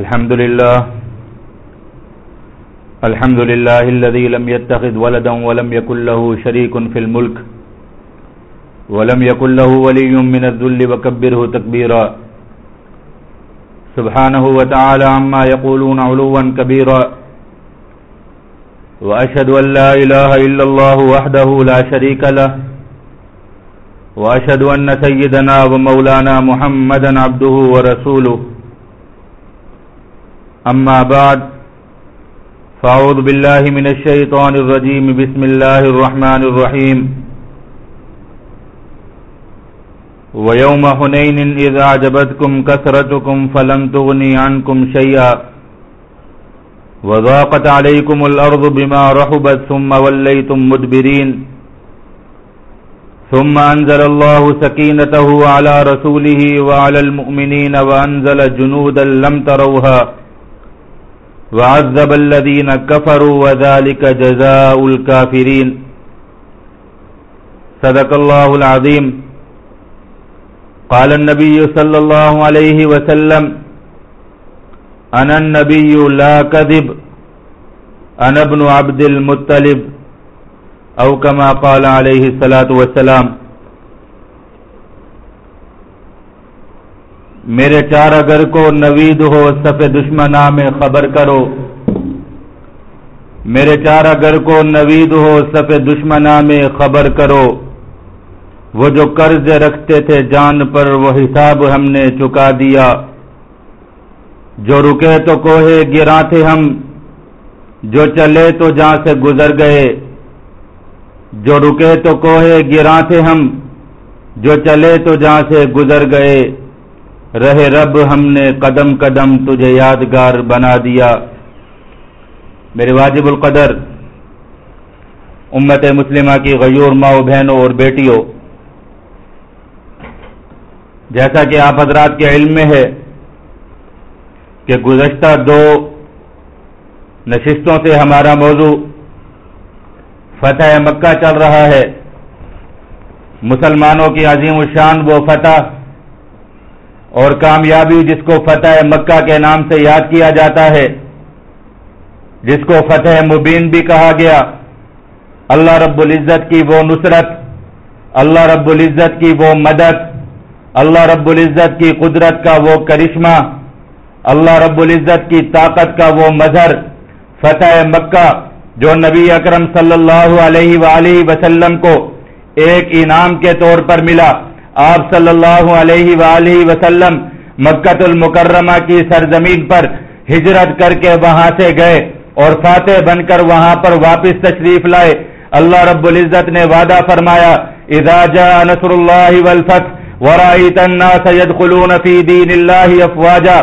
الحمد لله الحمد لله الذي لم يتخذ ولدا ولم يكن له شريك في الملك، ولم يكن له ولي من الذل وكبره تكبيرا. سبحانه وتعالى عما يقولون علوا كبيرا. وأشهد أن لا إله إلا الله وحده لا شريك له. وأشهد أن سيدنا ومولانا محمدا عبده ورسوله. أما بعد، فأعوذ بالله من الشيطان الرجيم. بسم الله الرحمن الرحيم. ويوم حنين إذا عجبتكم كثرتكم فلم تغني عنكم شيئا. وضاقت عليكم الأرض بما رحبت ثم وليتم مدبرين. ثم أنزل الله سكينته على رسوله وعلى المؤمنين وأنزل جنودا لم تروها. وعذب الذين كفروا وذلك جزاء الكافرين. صدق الله العظيم. قال النبي صلى الله عليه وسلم، أنا النبي لا كذب، أنا ابن عبد المطلب او كما قال عليه الصلاة والسلام. میرے چار اگر کو نوید ہو، صف دشمنا میں خبر کرو۔ میرے چار اگر کو نوید ہو، صف دشمنا میں خبر کرو۔ وہ جو قرض رکھتے تھے جان پر، وہ حساب ہم نے چکا دیا۔ جو رکے تو کوہے گرا تھے ہم۔ جو چلے تو جہاں سے گزر گئے۔ جو رکے تو کوہے گرا تھے ہم۔ جو چلے تو جہاں سے گزر گئے۔ رہے رب، ہم نے قدم قدم تجھے یادگار بنا دیا۔ میرے واجب القدر، امت مسلمہ کی غیور ماؤ بہنوں اور بیٹیوں، جیسا کہ آپ حضرات کے علم میں ہے کہ گزشتہ دو نشستوں سے ہمارا موضوع فتح مکہ چل رہا ہے۔ مسلمانوں کی عظیم الشان وہ فتح اور کامیابی جس کو فتح مکہ کے نام سے یاد کیا جاتا ہے، جس کو فتح مبین بھی کہا گیا۔ اللہ رب العزت کی وہ نصرت، اللہ رب العزت کی وہ مدد، اللہ رب العزت کی قدرت کا وہ کرشمہ، اللہ رب العزت کی طاقت کا وہ مظہر۔ فتح مکہ، جو نبی اکرم صلی اللہ علیہ وآلہ وسلم کو ایک انعام کے طور پر ملا۔ آپ صلی اللہ علیہ وآلہ وسلم مکت المکرمہ کی سرزمین پر ہجرت کر کے وہاں سے گئے اور فاتح بن کر وہاں پر واپس تشریف لائے۔ اللہ رب العزت نے وعدہ فرمایا، اذا جاء نصر اللہ والفتح ورائیت الناس يدخلون فی دین اللہ افواجا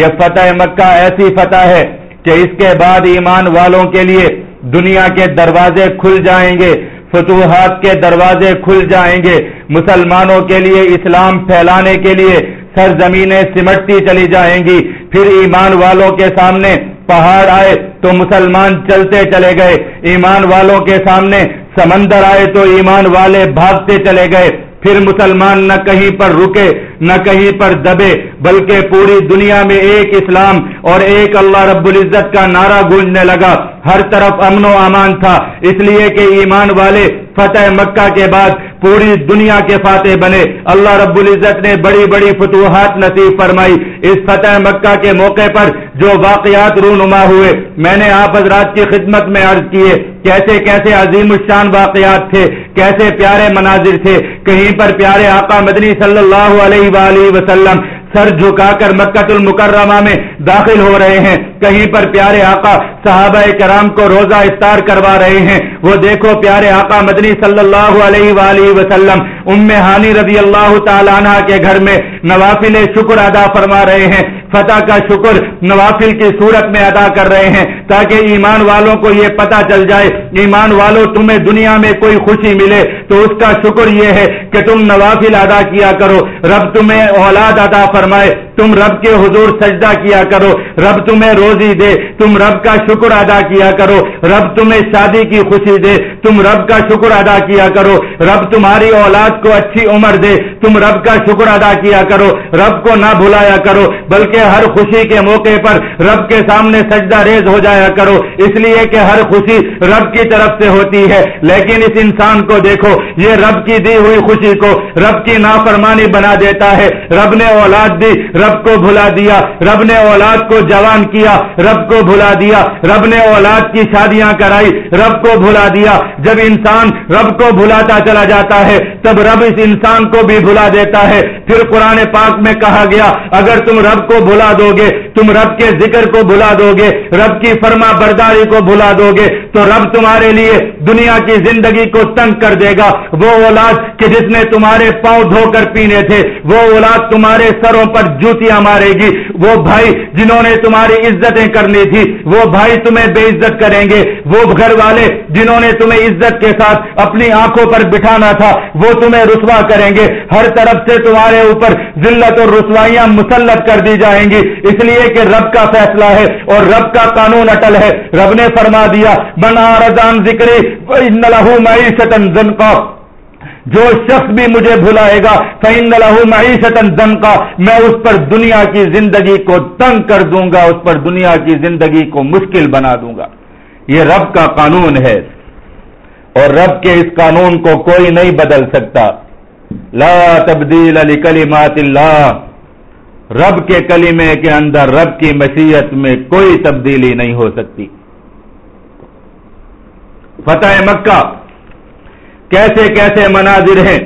یہ فتح مکہ ایسی فتح ہے کہ اس کے بعد ایمان والوں کے لیے دنیا کے دروازے کھل جائیں گے۔ فتوحات کے دروازے کھل جائیں گے۔ مسلمانوں کے لیے اسلام پھیلانے کے لیے سرزمینیں سمٹتی چلی جائیں گی۔ پھر ایمان والوں کے سامنے پہاڑ آئے تو مسلمان چلتے چلے گئے۔ ایمان والوں کے سامنے سمندر آئے تو ایمان والے بھاگتے چلے گئے۔ پھر مسلمان نہ کہیں پر رکے، نہ کہیں پر دبے، بلکہ پوری دنیا میں ایک اسلام اور ایک اللہ رب العزت کا نعرہ گونجنے لگا۔ ہر طرف امن و امان تھا، اس لیے کہ ایمان والے فتح مکہ کے بعد پوری دنیا کے فاتح بنے۔ اللہ رب العزت نے بڑی بڑی فتوحات نصیب فرمائی۔ اس فتح مکہ کے موقع پر جو واقعات رونما ہوئے، میں نے آپ حضرات کی خدمت میں عرض کیے۔ کیسے کیسے عظیم الشان واقعات تھے، کیسے پیارے مناظر تھے۔ کہیں پر پیارے آقا مدنی صلی اللہ علیہ وآلہ وسلم سر جھکا کر مکت المکرمہ میں داخل ہو رہے ہیں۔ کہیں پر پیارے آقا صحابہ کرام کو روزہ افطار کروا رہے ہیں۔ وہ دیکھو پیارے آقا مدنی صلی اللہ علیہ وآلہ وسلم ام ہانی رضی اللہ تعالیٰ عنہ کے گھر میں نوافل شکر ادا فرما رہے ہیں، فتح کا شکر نوافل کی صورت میں ادا کر رہے ہیں۔ تاکہ ایمان والوں کو یہ پتا چل جائے، ایمان والوں تمہیں دنیا میں کوئی خوشی ملے، تو اس کا شکر یہ ہے کہ تم نوافل ادا کیا کرو۔ رب تمہیں اولاد ادا فرمائے، تم رب کے حضور سجدہ کیا کرو۔ رب تمہیں روزی دے، تم رب کا شکر ادا کیا کرو۔ رب تمہیں شادی کی خوشی دے، تم رب کا شکر ادا کیا کرو۔ رب تمہاری اولاد اولاد کو اچھی عمر دے، تم رب کا شکر ادا کیا کرو، رب کو نہ بھلایا کرو، بلکہ ہر خوشی کے موقع پر رب کے سامنے سجدہ ریز ہو جایا کرو۔ اس لیے کہ ہر خوشی رب کی طرف سے ہوتی ہے۔ لیکن اس انسان کو دیکھو، یہ رب کی دی ہوئی خوشی کو رب کی نافرمانی بنا دیتا ہے۔ رب نے اولاد دی، رب کو بھلا دیا۔ رب نے اولاد کو جوان کیا، رب کو بھلا دیا۔ رب نے اولاد کی شادیاں کرائی، رب کو بھلا دیا۔ جب انسان رب کو بھلاتا چلا جاتا ہے، تب رب اس انسان کو بھی بھلا دیتا ہے۔ پھر قرآن پاک میں کہا گیا، اگر تم رب کو بھلا دو گے تم رب کے ذکر کو بھلا دو گے رب کی فرما برداری کو بھلا دو گے تو رب تمہارے لیے دنیا کی زندگی کو تنگ کر دے گا۔ وہ اولاد کہ جس نے تمہارے پاؤں دھو کر پینے تھے، وہ اولاد تمہارے سروں پر جوتیاں مارے گی۔ وہ بھائی جنہوں نے تمہاری عزتیں کرنی تھی، وہ بھائی تمہیں بے عزت کریں گے۔ وہ گھر والے جنہوں نے تمہیں عزت کے ساتھ اپنی آنکھوں پر بٹھانا تھا، وہ تمہیں رسوا کریں گے۔ ہر طرف سے تمہارے اوپر ذلت اور رسوائیاں مسلط کر دی جائیں گی۔ اس لیے کہ رب کا فیصلہ ہے اور رب کا قانون اٹل ہے۔ رب نے فرما دیا، بنا رضان ذکری لہو معیشت جو شخص بھی مجھے بھلائے گا فین لہو معیشت کا میں اس پر دنیا کی زندگی کو تنگ کر دوں گا، اس پر دنیا کی زندگی کو مشکل بنا دوں گا۔ یہ رب کا قانون ہے۔ اور رب کے اس قانون کو کوئی نہیں بدل سکتا۔ لا تبدیل علی کلمات اللہ۔ رب کے کلمے کے اندر رب کی مشیت میں کوئی تبدیلی نہیں ہو سکتی۔ فتح مکہ۔ کیسے کیسے مناظر ہیں؟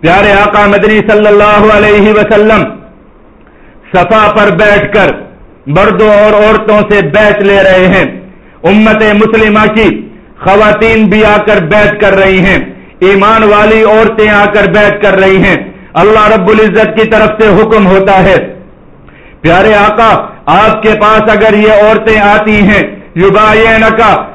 پیارے آقا مدنی صلی اللہ علیہ وسلم، صفا پر بیٹھ کر مردوں اور عورتوں سے بیٹھ لے رہے ہیں۔ امت مسلمہ کی خواتین بھی آ کر بیٹھ کر رہی ہیں۔ ایمان والی عورتیں آ کر بیٹھ کر رہی ہیں۔ اللہ رب العزت کی طرف سے حکم ہوتا ہے۔ پیارے آقا، آپ کے پاس اگر یہ عورتیں آتی ہیں یوبا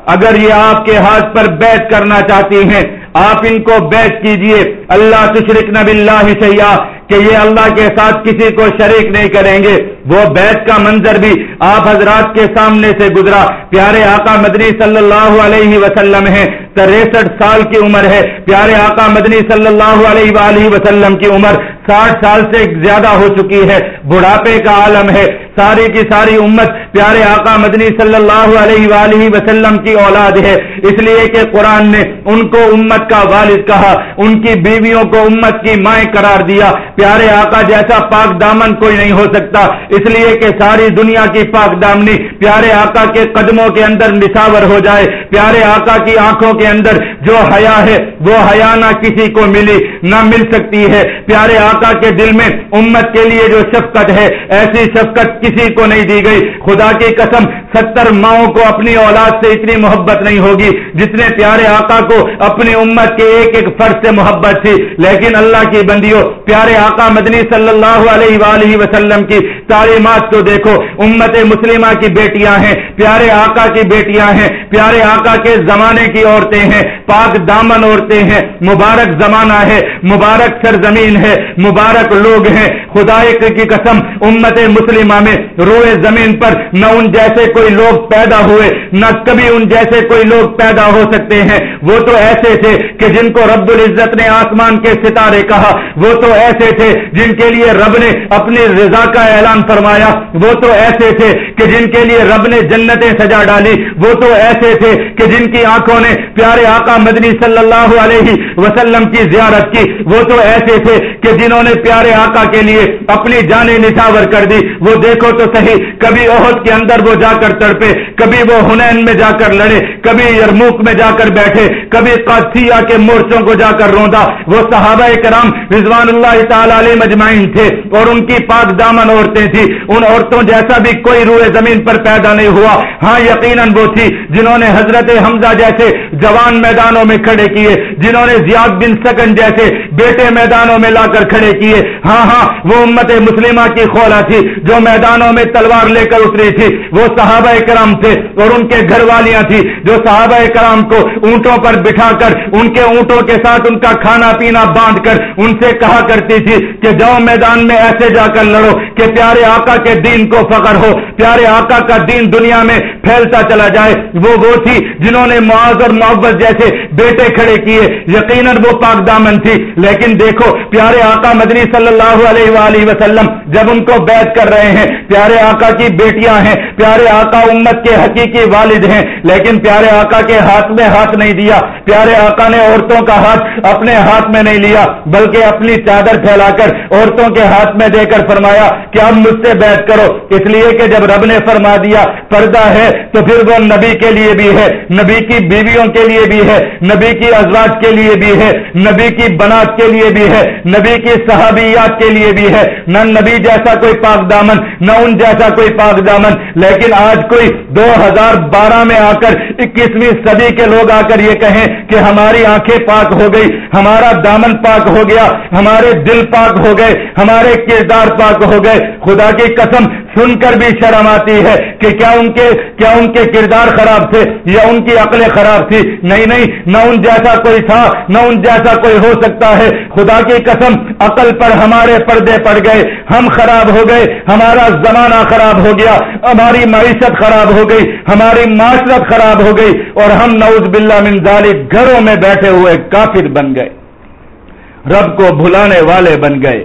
اگر یہ آپ کے ہاتھ پر بیٹھ کرنا چاہتی ہیں آپ ان کو بیٹھ کیجیے۔ اللہ تشرک نب اللہ سیاح کہ یہ اللہ کے ساتھ کسی کو شریک نہیں کریں گے۔ وہ بیت کا منظر بھی آپ حضرات کے سامنے سے گزرا۔ پیارے آقا مدنی صلی اللہ علیہ وسلم ہے تریسٹھ سال کی عمر ہے۔ پیارے آقا مدنی صلی اللہ علیہ وآلہ وسلم کی عمر ساٹھ سال سے زیادہ ہو چکی ہے۔ بڑھاپے کا عالم ہے۔ ساری کی ساری امت پیارے آقا مدنی صلی اللہ علیہ وآلہ وسلم کی اولاد ہے۔ اس لیے کہ قرآن نے ان کو امت کا والد کہا، ان کی بیویوں کو امت کی مائیں قرار دیا۔ پیارے آقا، جیسا پاک دامن کوئی نہیں ہو سکتا۔ اس لیے کہ ساری دنیا کی پاک دامنی پیارے آقا کے قدموں کے اندر نشاور ہو جائے۔ پیارے آقا کی آنکھوں کے اندر جو حیا ہے، وہ حیا نہ کسی کو ملی، نہ مل سکتی ہے۔ پیارے آقا کے دل میں امت کے لیے جو شفقت ہے، ایسی شفقت کی کسی کو نہیں دی گئی۔ خدا کی قسم، ستر ماؤں کو اپنی اولاد سے اتنی محبت نہیں ہوگی جتنے پیارے آقا کو اپنی امت کے ایک ایک فرد سے محبت تھی۔ لیکن اللہ کی بندیوں، پیارے آقا مدنی صلی اللہ علیہ وآلہ وسلم کی تعلیمات کو دیکھو۔ امت مسلمہ کی بیٹیاں ہیں، پیارے آقا کی بیٹیاں ہیں۔ پیارے آقا کے زمانے کی عورتیں ہیں، پاک دامن عورتیں ہیں۔ مبارک زمانہ ہے، مبارک سرزمین ہے، مبارک لوگ ہیں۔ خدا کی قسم، امت مسلمہ میں روئے زمین پر، نہ ان جیسے کوئی لوگ پیدا ہوئے، نہ کبھی ان جیسے کوئی لوگ پیدا ہو سکتے ہیں۔ وہ تو ایسے تھے کہ جن کو رب العزت نے آسمان کے ستارے کہا۔ وہ تو ایسے تھے جن کے لیے رب نے اپنی رضا کا اعلان فرمایا۔ وہ تو ایسے تھے کہ جن کے لیے رب نے جنتیں سجا ڈالی۔ وہ تو ایسے تھے کہ جن کی آنکھوں نے پیارے آقا مدنی صلی اللہ علیہ وسلم کی زیارت کی۔ وہ تو ایسے تھے کہ جنہوں نے پیارے آقا کے لیے اپنی جانیں نشاور کر دی۔ وہ دیکھو تو صحیح، کبھی عہد کے اندر وہ جا کر تڑپے، کبھی وہ ہنین میں جا کر لڑے، کبھی یرموک میں جا کر بیٹھے، کبھی قادسیہ کے مورچوں کو جا کر روندا۔ وہ صحابہ کرام رضوان اللہ تعالی علیہ مجمعین تھے اور ان کی پاک دامن عورتیں تھی ان عورتوں جیسا بھی کوئی روئے زمین پر پیدا نہیں ہوا۔ ہاں یقیناً وہ تھی، جنہوں نے حضرت حمزہ جیسے جوان میدانوں میں کھڑے کیے، جنہوں نے زیاد بن سکن جیسے بیٹے میدانوں میں لا کر کھڑے کیے۔ ہاں ہاں وہ امت مسلمہ کی خولا تھی جو میدان میدانوں میں تلوار لے کر اتری تھی۔ وہ صحابہ کرام تھے اور ان کے گھر والیاں تھی جو صحابہ کرام کو اونٹوں پر بٹھا کر ان کے اونٹوں کے ساتھ ان کا کھانا پینا باندھ کر ان سے کہا کرتی تھی کہ جاؤ میدان میں ایسے جا کر لڑو کہ پیارے آقا کے دین کو فخر ہو۔ پیارے آقا کا دین دنیا میں پھیلتا چلا جائے۔ وہ وہ تھی جنہوں نے معاذ اور محبت جیسے بیٹے کھڑے کیے۔ یقیناً وہ پاک دامن تھی۔ لیکن دیکھو، پیارے آقا مدنی صلی اللہ علیہ وآلہ وسلم جب ان کو بیعت کر رہے ہیں پیارے آقا کی بیٹیاں ہیں، پیارے آقا امت کے حقیقی والد ہیں، لیکن پیارے آقا کے ہاتھ میں ہاتھ نہیں دیا۔ پیارے آقا نے عورتوں کا ہاتھ اپنے ہاتھ میں نہیں لیا، بلکہ اپنی چادر پھیلا کر عورتوں کے ہاتھ میں دے کر فرمایا، کہ اب مجھ سے بیٹھ کرو۔ اس لیے کہ جب رب نے فرما دیا، پردہ ہے، تو پھر وہ نبی کے لیے بھی ہے، نبی کی بیویوں کے لیے بھی ہے، نبی کی ازواج کے لیے بھی ہے، نبی کی بنات کے لیے بھی ہے، نبی کی صحابیات کے لیے بھی ہے۔ نہ نبی جیسا کوئی پاک دامن، نہ ان جیسا کوئی پاک دامن، لیکن آج کوئی دو ہزار بارہ میں آ کر اکیسویں صدی کے لوگ آ کر یہ کہیں کہ ہماری آنکھیں پاک ہو گئی، ہمارا دامن پاک ہو گیا، ہمارے دل پاک ہو گئے، ہمارے کردار پاک ہو گئے۔ خدا کی قسم، سن کر بھی شرم آتی ہے کہ کیا ان کے، کیا ان کے کردار خراب تھے، یا ان کی عقلیں خراب تھی۔ نہیں نہیں، نہ ان جیسا کوئی تھا، نہ ان جیسا کوئی ہو سکتا ہے۔ خدا کی قسم، عقل پر ہمارے پردے پڑ گئے، ہم خراب ہو گئے، ہمارا زمانہ خراب ہو گیا، ہماری معیشت خراب ہو گئی، ہماری معاشرت خراب ہو گئی اور ہم نعوذ باللہ من ذالک گھروں میں بیٹھے ہوئے کافر بن گئے، رب کو بھلانے والے بن گئے۔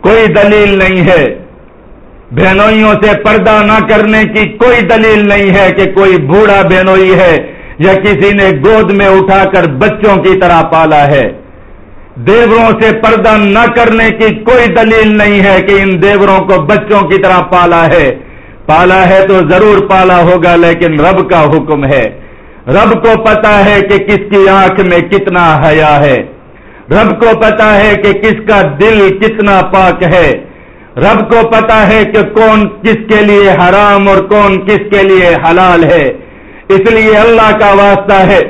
کوئی دلیل نہیں ہے، بہنوئیوں سے پردہ نہ کرنے کی کوئی دلیل نہیں ہے کہ کوئی بوڑھا بہنوئی ہے یا کسی نے گود میں اٹھا کر بچوں کی طرح پالا ہے۔ دیوروں سے پردہ نہ کرنے کی کوئی دلیل نہیں ہے کہ ان دیوروں کو بچوں کی طرح پالا ہے۔ پالا ہے تو ضرور پالا ہوگا، لیکن رب کا حکم ہے۔ رب کو پتا ہے کہ کس کی آنکھ میں کتنا حیا ہے۔ رب کو پتا ہے کہ کس کا دل کتنا پاک ہے۔ رب کو پتا ہے کہ کون کس کے لیے حرام اور کون کس کے لیے حلال ہے۔ اس لیے اللہ کا واسطہ ہے۔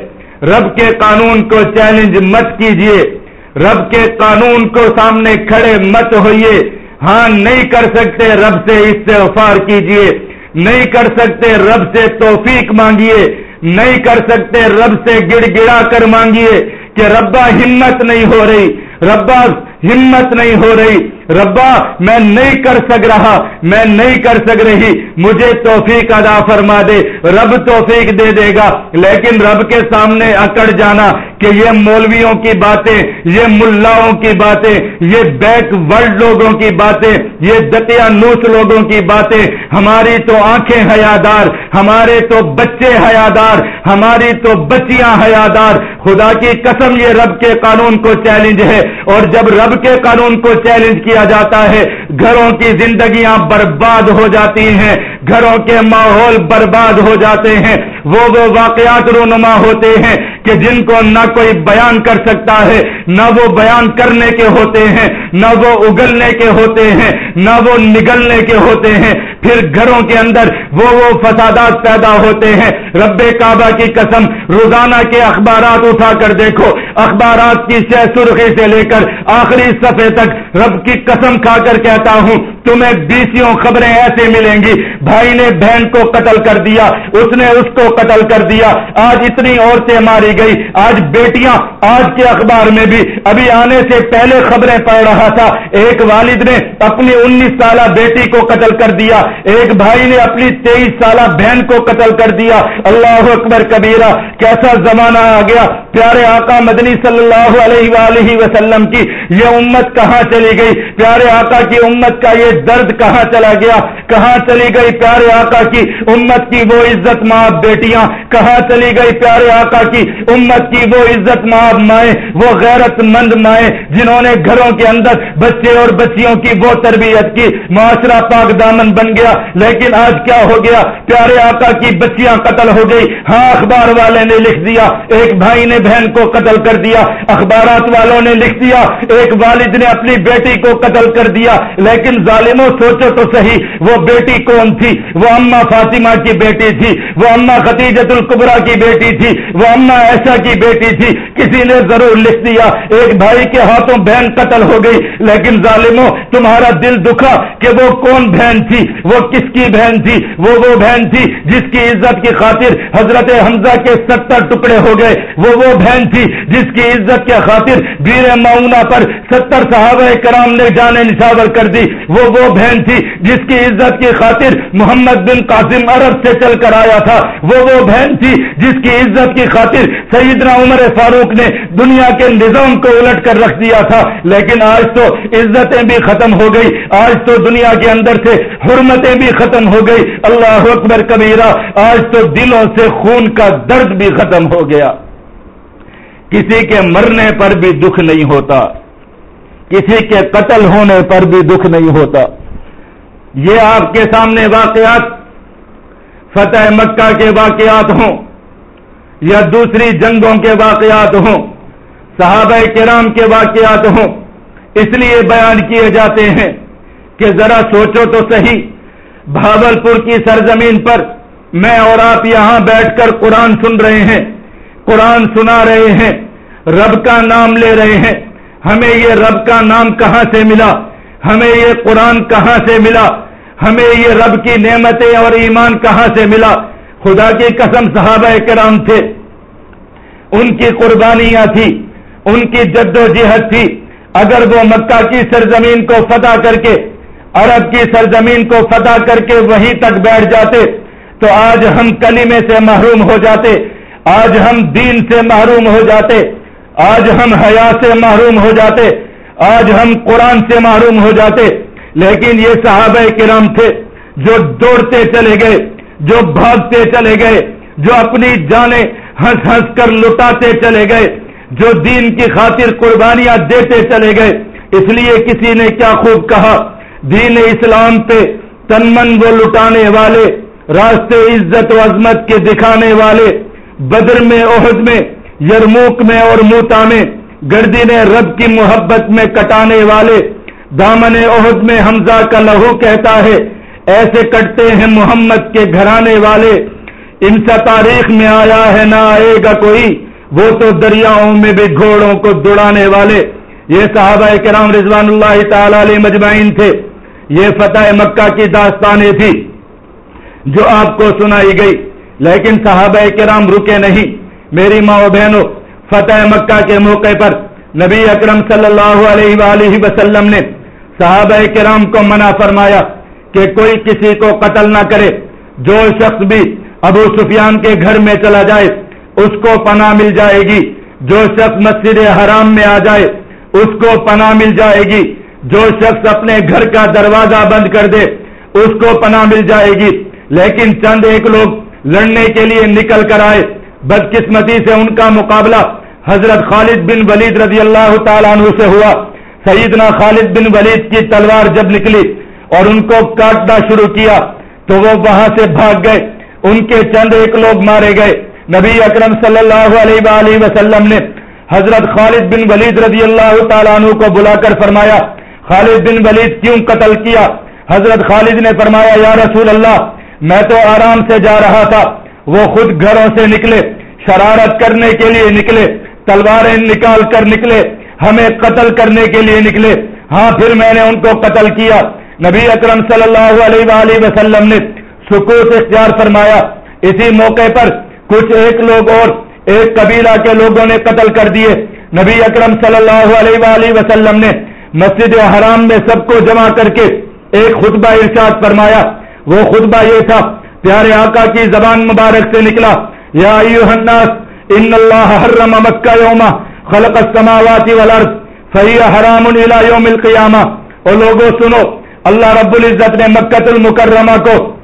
رب کے قانون کو چیلنج مت کیجیے رب کے قانون کو سامنے کھڑے مت ہوئیے۔ ہاں نہیں کر سکتے رب سے استغفار کیجیے۔ کیجیے نہیں کر سکتے رب سے توفیق مانگیے نہیں کر سکتے رب سے گڑ گڑا کر مانگیے کہ ربا ہمت نہیں ہو رہی، ربا ہمت نہیں ہو رہی۔ ربا میں نہیں کر سک رہا، میں نہیں کر سک رہی، مجھے توفیق ادا فرما دے، رب توفیق دے دے گا۔ لیکن رب کے سامنے اکڑ جانا کہ یہ مولویوں کی باتیں، یہ ملاؤں کی باتیں، یہ بیک ورلڈ لوگوں کی باتیں، یہ دتیا نوس لوگوں کی باتیں، ہماری تو آنکھیں حیادار، ہمارے تو بچے حیادار، ہماری تو بچیاں حیادار۔ خدا کی قسم یہ رب کے قانون کو چیلنج ہے۔ اور جب رب کے قانون کو چیلنج کیا جاتا ہے گھروں کی زندگیاں برباد ہو جاتی ہیں، گھروں کے ماحول برباد ہو جاتے ہیں۔ وہ وہ واقعات رونما ہوتے ہیں کہ جن کو نہ کوئی بیان کر سکتا ہے، نہ وہ بیان کرنے کے ہوتے ہیں، نہ وہ اگلنے کے ہوتے ہیں، نہ وہ نگلنے کے ہوتے ہیں۔ پھر گھروں کے اندر وہ وہ فسادات پیدا ہوتے ہیں۔ رب کعبہ کی قسم، روزانہ کے اخبارات اٹھا کر دیکھو۔ اخبارات کی شہ سرخی سے لے کر آخری صفحے تک رب کی قسم کھا کر کہتا ہوں تمہیں بیسوں خبریں ایسے ملیں گی۔ بھائی نے بہن کو قتل کر دیا، اس نے اس کو قتل کر دیا۔ آج اتنی عورتیں ماری گئی، آج بیٹیاں، آج کے اخبار میں بھی۔ ابھی آنے سے پہلے خبریں پڑھ رہا تھا۔ ایک والد نے اپنی انیس سالہ بیٹی کو قتل کر دیا۔ ایک بھائی نے اپنی تیئیس سالہ بہن کو قتل کر دیا۔ اللہ اکبر کبیرہ، کیسا زمانہ آ گیا۔ پیارے آقا مدنی صلی اللہ علیہ وآلہ وسلم کی یہ امت کہاں چلی گئی؟ پیارے آقا کی امت کا یہ درد کہاں چلا گیا؟ کہاں چلی گئی پیارے آقا کی امت کی وہ عزت ماں بیٹیاں؟ کہاں چلی گئی پیارے آقا کی امت کی وہ عزت ماں مائیں؟ وہ غیرت مند مائیں جنہوں نے گھروں کے اندر بچے اور بچیوں کی وہ تربیت کی؟ معاشرہ پاک دامن بن گیا، لیکن آج کیا ہو گیا؟ پیارے آقا کی بچیاں قتل ہو گئی۔ ہاں اخبار والے نے لکھ دیا، ایک بھائی نے بہن کو قتل کر دیا، اخبارات والوں نے لکھ دیا، ایک والد نے اپنی بیٹی کو قتل کر دیا، لیکن ظالم ظالموں سوچو تو صحیح۔ وہ بیٹی کون تھی؟ وہ اما فاطمہ کی بیٹی تھی۔ وہ اما خطیجت القبرا کی بیٹی تھی۔ وہ اما ایسا کی بیٹی تھی۔ کسی نے ضرور لکھ دیا۔ ایک بھائی کے ہاتھوں بہن قتل ہو گئی۔ لیکن ظالموں، تمہارا دل دکھا کہ وہ کون بہن تھی؟ وہ کس کی بہن تھی؟ وہ وہ بہن تھی جس کی عزت کی خاطر حضرت حمزہ کے ستر ٹکڑے ہو گئے۔ وہ وہ بہن تھی جس کی عزت کے خاطر ویر معاونہ پر ستر صحابہ کرام نے جانے نشاور کر دی۔ وہ وہ بہن تھی جس کی عزت کی خاطر محمد بن قاسم عرب سے چل کر آیا تھا۔ وہ وہ بہن تھی جس کی عزت کی خاطر سیدنا عمر فاروق نے دنیا کے نظام کو الٹ کر رکھ دیا تھا۔ لیکن آج تو عزتیں بھی ختم ہو گئی۔ آج تو دنیا کے اندر سے حرمتیں بھی ختم ہو گئی۔ اللہ اکبر کبیرہ، آج تو دلوں سے خون کا درد بھی ختم ہو گیا۔ کسی کے مرنے پر بھی دکھ نہیں ہوتا۔ کسی کے قتل ہونے پر بھی دکھ نہیں ہوتا۔ یہ آپ کے سامنے واقعات فتح مکہ کے واقعات ہوں یا دوسری جنگوں کے واقعات ہوں، صحابہ کرام کے واقعات ہوں، اس لیے بیان کیے جاتے ہیں کہ ذرا سوچو تو صحیح بھاول پور کی سرزمین پر میں اور آپ یہاں بیٹھ کر قرآن سن رہے ہیں، قرآن سنا رہے ہیں، رب کا نام لے رہے ہیں ہمیں یہ رب کا نام کہاں سے ملا؟ ہمیں یہ قرآن کہاں سے ملا؟ ہمیں یہ رب کی نعمتیں اور ایمان کہاں سے ملا؟ خدا کی قسم صحابہ کرام تھے۔ ان کی قربانیاں تھی، ان کی جد و جہد تھی۔ اگر وہ مکہ کی سرزمین کو فتح کر کے، عرب کی سرزمین کو فتح کر کے وہیں تک بیٹھ جاتے، تو آج ہم کلیمے سے محروم ہو جاتے، آج ہم دین سے محروم ہو جاتے۔ آج ہم حیا سے محروم ہو جاتے، آج ہم قرآن سے محروم ہو جاتے، لیکن یہ صحابہ کرام تھے جو دوڑتے چلے گئے، جو بھاگتے چلے گئے، جو اپنی جانیں ہنس ہنس کر لٹاتے چلے گئے، جو دین کی خاطر قربانیاں دیتے چلے گئے۔ اس لیے کسی نے کیا خوب کہا، دین اسلام پہ تنمن وہ لٹانے والے، راستے عزت و عظمت کے دکھانے والے، بدر میں عہد میں یرموک میں اور موتا میں گردین رب کی محبت میں کٹانے والے۔ دامن عہد میں حمزہ کا لہو کہتا ہے، ایسے کٹتے ہیں محمد کے گھرانے والے۔ ان سے تاریخ میں آیا ہے، نہ آئے گا کوئی۔ وہ تو دریاؤں میں بھی گھوڑوں کو دوڑانے والے۔ یہ صحابہ کرام رضوان اللہ تعالی علیہ مجمعین تھے۔ یہ فتح مکہ کی داستانیں تھی جو آپ کو سنائی گئی۔ لیکن صحابہ کرام رکے نہیں۔ میری ماں و بہنوں، فتح مکہ کے موقع پر نبی اکرم صلی اللہ علیہ وآلہ وسلم نے صحابہ کرام کو منع فرمایا کہ کوئی کسی کو قتل نہ کرے۔ جو شخص بھی ابو سفیان کے گھر میں چلا جائے، اس کو پناہ مل جائے گی۔ جو شخص مسجد حرام میں آ جائے، اس کو پناہ مل جائے گی۔ جو شخص اپنے گھر کا دروازہ بند کر دے، اس کو پناہ مل جائے گی۔ لیکن چند ایک لوگ لڑنے کے لیے نکل کر آئے۔ بدقسمتی سے ان کا مقابلہ حضرت خالد بن ولید رضی اللہ تعالیٰ عنہ سے ہوا۔ سیدنا خالد بن ولید کی تلوار جب نکلی اور ان کو کاٹنا شروع کیا تو وہ وہاں سے بھاگ گئے۔ ان کے چند ایک لوگ مارے گئے۔ نبی اکرم صلی اللہ علیہ وآلہ وسلم نے حضرت خالد بن ولید رضی اللہ تعالیٰ عنہ کو بلا کر فرمایا، خالد بن ولید کیوں قتل کیا؟ حضرت خالد نے فرمایا، یا رسول اللہ، میں تو آرام سے جا رہا تھا۔ وہ خود گھروں سے نکلے، شرارت کرنے کے لیے نکلے، تلواریں نکال کر نکلے، ہمیں قتل کرنے کے لیے نکلے۔ ہاں پھر میں نے ان کو قتل کیا۔ نبی اکرم صلی اللہ علیہ وآلہ وسلم نے سکوت اختیار فرمایا۔ اسی موقع پر کچھ ایک لوگ اور ایک قبیلہ کے لوگوں نے قتل کر دیے۔ نبی اکرم صلی اللہ علیہ وآلہ وسلم نے مسجد حرام میں سب کو جمع کر کے ایک خطبہ ارشاد فرمایا۔ وہ خطبہ یہ تھا پیارے آقا کی زبان مبارک سے نکلا۔ یا ایوہ الناس، ان اللہ حرم مکہ یوما خلق السماوات والارض، فہی حرام الى یوم القیامہ۔ اور لوگوں سنو، اللہ رب العزت نے مکت المکرمہ کو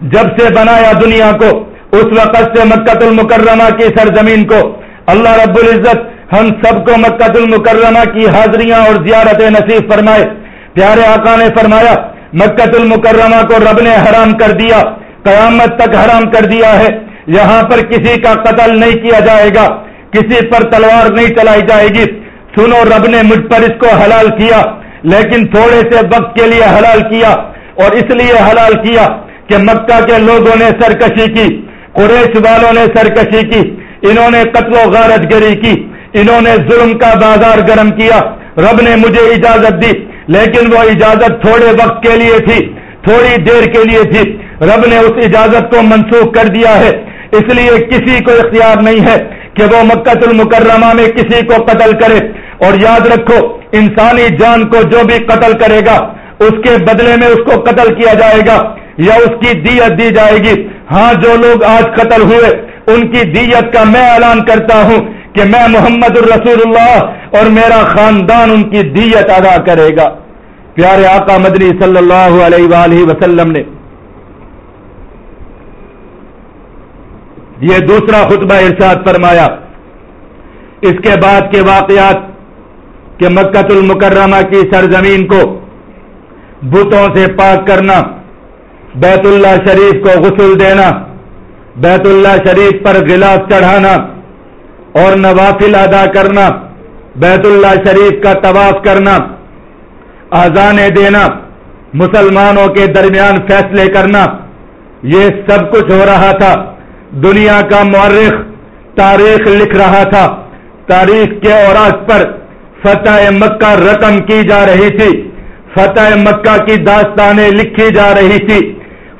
جب سے بنایا دنیا کو، اس وقت سے مکت المکرمہ کی سرزمین کو۔ اللہ رب العزت ہم سب کو مکت المکرمہ کی حاضریاں اور زیارت نصیب فرمائے۔ پیارے آقا نے فرمایا مکت المکرمہ کو رب نے حرام کر دیا، قیامت تک حرام کر دیا ہے۔ یہاں پر کسی کا قتل نہیں کیا جائے گا، کسی پر تلوار نہیں چلائی جائے گی۔ سنو، رب نے مجھ پر اس کو حلال کیا، لیکن تھوڑے سے وقت کے لیے حلال کیا اور اس لیے حلال کیا کہ مکہ کے لوگوں نے سرکشی کی، قریش والوں نے سرکشی کی، انہوں نے قتل و غارت گری کی، انہوں نے ظلم کا بازار گرم کیا۔ رب نے مجھے اجازت دی لیکن وہ اجازت تھوڑے وقت کے لیے تھی، تھوڑی دیر کے لیے تھی۔ رب نے اس اجازت کو منسوخ کر دیا ہے۔ اس لیے کسی کو اختیار نہیں ہے کہ وہ مکت المکرمہ میں کسی کو قتل کرے۔ اور یاد رکھو، انسانی جان کو جو بھی قتل کرے گا، اس کے بدلے میں اس کو قتل کیا جائے گا یا اس کی دیت دی جائے گی۔ ہاں جو لوگ آج قتل ہوئے، ان کی دیت کا میں اعلان کرتا ہوں۔ کہ میں محمد الرسول اللہ اور میرا خاندان ان کی دیت ادا کرے گا۔ پیارے آقا مدنی صلی اللہ علیہ وآلہ وسلم نے۔ یہ دوسرا خطبہ ارشاد فرمایا۔ اس کے بعد کے واقعات کہ مکت المکرمہ کی سرزمین کو بتوں سے پاک کرنا، بیت اللہ شریف کو غسل دینا، بیت اللہ شریف پر گلاس چڑھانا اور نوافل ادا کرنا، بیت اللہ شریف کا طواف کرنا آزانے دینا، مسلمانوں کے درمیان فیصلے کرنا، یہ سب کچھ ہو رہا تھا۔ دنیا کا مورخ تاریخ لکھ رہا تھا۔ تاریخ کے اوراق پر فتح مکہ رقم کی جا رہی تھی۔ فتح مکہ کی داستانیں لکھی جا رہی تھی۔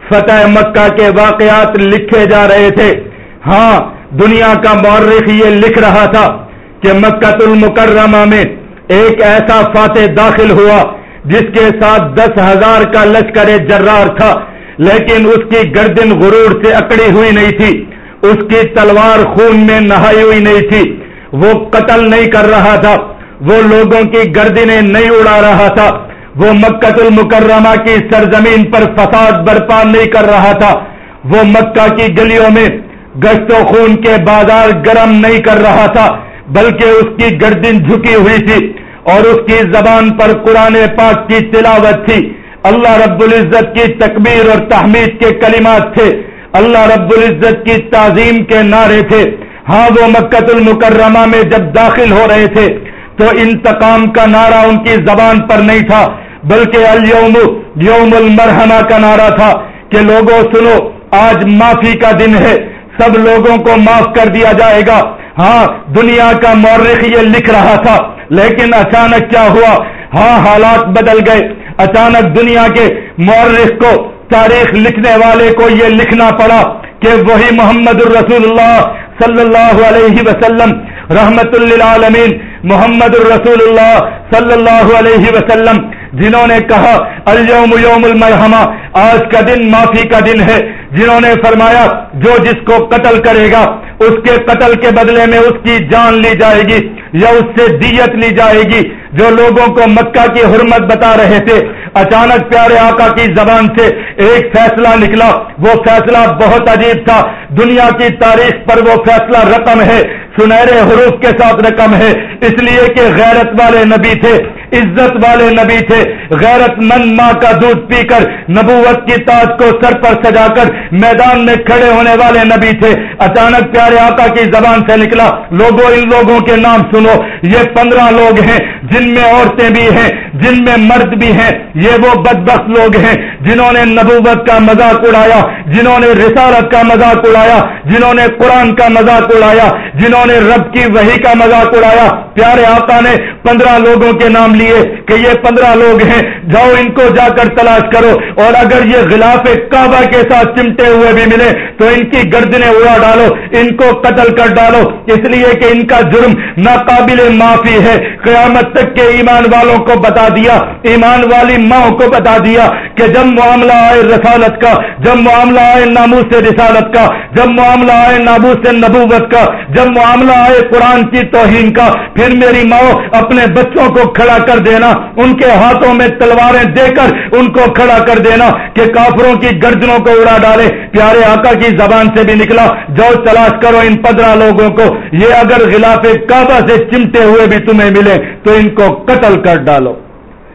فتح مکہ کے واقعات لکھے جا رہے تھے۔ ہاں دنیا کا مورخ یہ لکھ رہا تھا کہ مکہ المکرمہ میں ایک ایسا فاتح داخل ہوا جس کے ساتھ دس ہزار کا لشکر جرار تھا، لیکن اس کی گردن غرور سے اکڑی ہوئی نہیں تھی۔ اس کی تلوار خون میں نہائی ہوئی نہیں تھی۔ وہ قتل نہیں کر رہا تھا۔ وہ لوگوں کی گردنیں نہیں اڑا رہا تھا۔ وہ مکت المکرمہ کی سرزمین پر فساد برپا نہیں کر رہا تھا۔ وہ مکہ کی گلیوں میں گشت و خون کے بازار گرم نہیں کر رہا تھا، بلکہ اس کی گردن جھکی ہوئی تھی اور اس کی زبان پر قرآن پاک کی تلاوت تھی۔ اللہ رب العزت کی تکبیر اور تحمید کے کلمات تھے۔ اللہ رب العزت کی تعظیم کے نعرے تھے۔ ہاں وہ مکت المکرمہ میں جب داخل ہو رہے تھے، تو انتقام کا نعرہ ان کی زبان پر نہیں تھا، بلکہ الوم یوم المرحمہ کا نعرہ تھا کہ لوگوں، سنو، آج معافی کا دن ہے۔ سب لوگوں کو معاف کر دیا جائے گا۔ ہاں دنیا کا مورخ یہ لکھ رہا تھا، لیکن اچانک کیا ہوا؟ ہاں حالات بدل گئے۔ اچانک دنیا کے مورخ کو تاریخ لکھنے والے کو یہ لکھنا پڑا کہ وہی محمد الرسول اللہ صلی اللہ علیہ وسلم، رحمت للعالمین، محمد الرسول اللہ صلی اللہ علیہ وسلم، جنہوں نے کہا الوم یوم المرحمہ، آج کا دن معافی کا دن ہے۔ جنہوں نے فرمایا جو جس کو قتل کرے گا، اس کے قتل کے بدلے میں اس کی جان لی جائے گی یا اس سے دیت لی جائے گی۔ جو لوگوں کو مکہ کی حرمت بتا رہے تھے، اچانک پیارے آقا کی زبان سے ایک فیصلہ نکلا۔ وہ فیصلہ بہت عجیب تھا۔ دنیا کی تاریخ پر وہ فیصلہ رقم ہے۔ سنہرے حروف کے ساتھ رقم ہے۔ اس لیے کہ غیرت والے نبی تھے، عزت والے نبی تھے۔ غیرت مند ماں کا دودھ پی کر نبوت کی تاج کو سر پر سجا کر میدان میں کھڑے ہونے والے نبی تھے۔ اچانک پیارے آقا کی زبان سے نکلا۔ لوگوں ان لوگوں کے نام سنو۔ یہ پندرہ لوگ ہیں، جن میں عورتیں بھی ہیں، جن میں مرد بھی ہیں۔ یہ وہ بدبخت لوگ ہیں۔ جنہوں نے نبوت کا مذاق اڑایا، جنہوں نے رسالت کا مذاق اڑایا، جنہوں نے قرآن کا مذاق اڑایا، جنہوں نے رب کی وہی کا مذاق اڑایا۔ پیارے آقا نے پندرہ لوگوں کے نام لیے کہ یہ پندرہ لوگ ہیں، جاؤ ان کو جا کر تلاش کرو۔ اور اگر یہ غلاف کعبہ کے ساتھ چمٹے ہوئے بھی ملے، تو ان کی گردنیں اڑا ڈالو، ان کو قتل کر ڈالو۔ اس لیے کہ ان کا جرم ناقابل معافی ہے۔ قیامت تک کے ایمان والوں کو بتا دیا، ایمان والی ماں کو بتا دیا کہ جب معاملہ آئے رسالت کا، جب معاملہ آئے نامو سے رسالت کا، جب معاملہ آئے نابو سے نبوت کا، جب معاملہ آئے قرآن کی توہین کا، پھر میری ماں اپنے بچوں کو کھڑا کر دینا، ان کے ہاتھوں میں تلواریں دے کر ان کو کھڑا کر دینا کہ کافروں کی گردنوں کو اڑا ڈالے۔ پیارے آقا کی زبان سے بھی نکلا۔ جو تلاش کرو ان پندرہ لوگوں کو۔ یہ اگر غلاف کعبہ سے چمٹے ہوئے بھی تمہیں ملے تو ان کو قتل کر ڈالو۔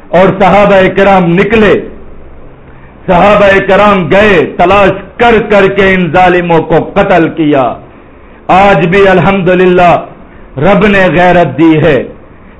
اور صحابہ کرام نکلے۔ صحابہ کرام گئے، تلاش کر کر کے ان ظالموں کو قتل کیا۔ آج بھی الحمدللہ رب نے غیرت دی ہے۔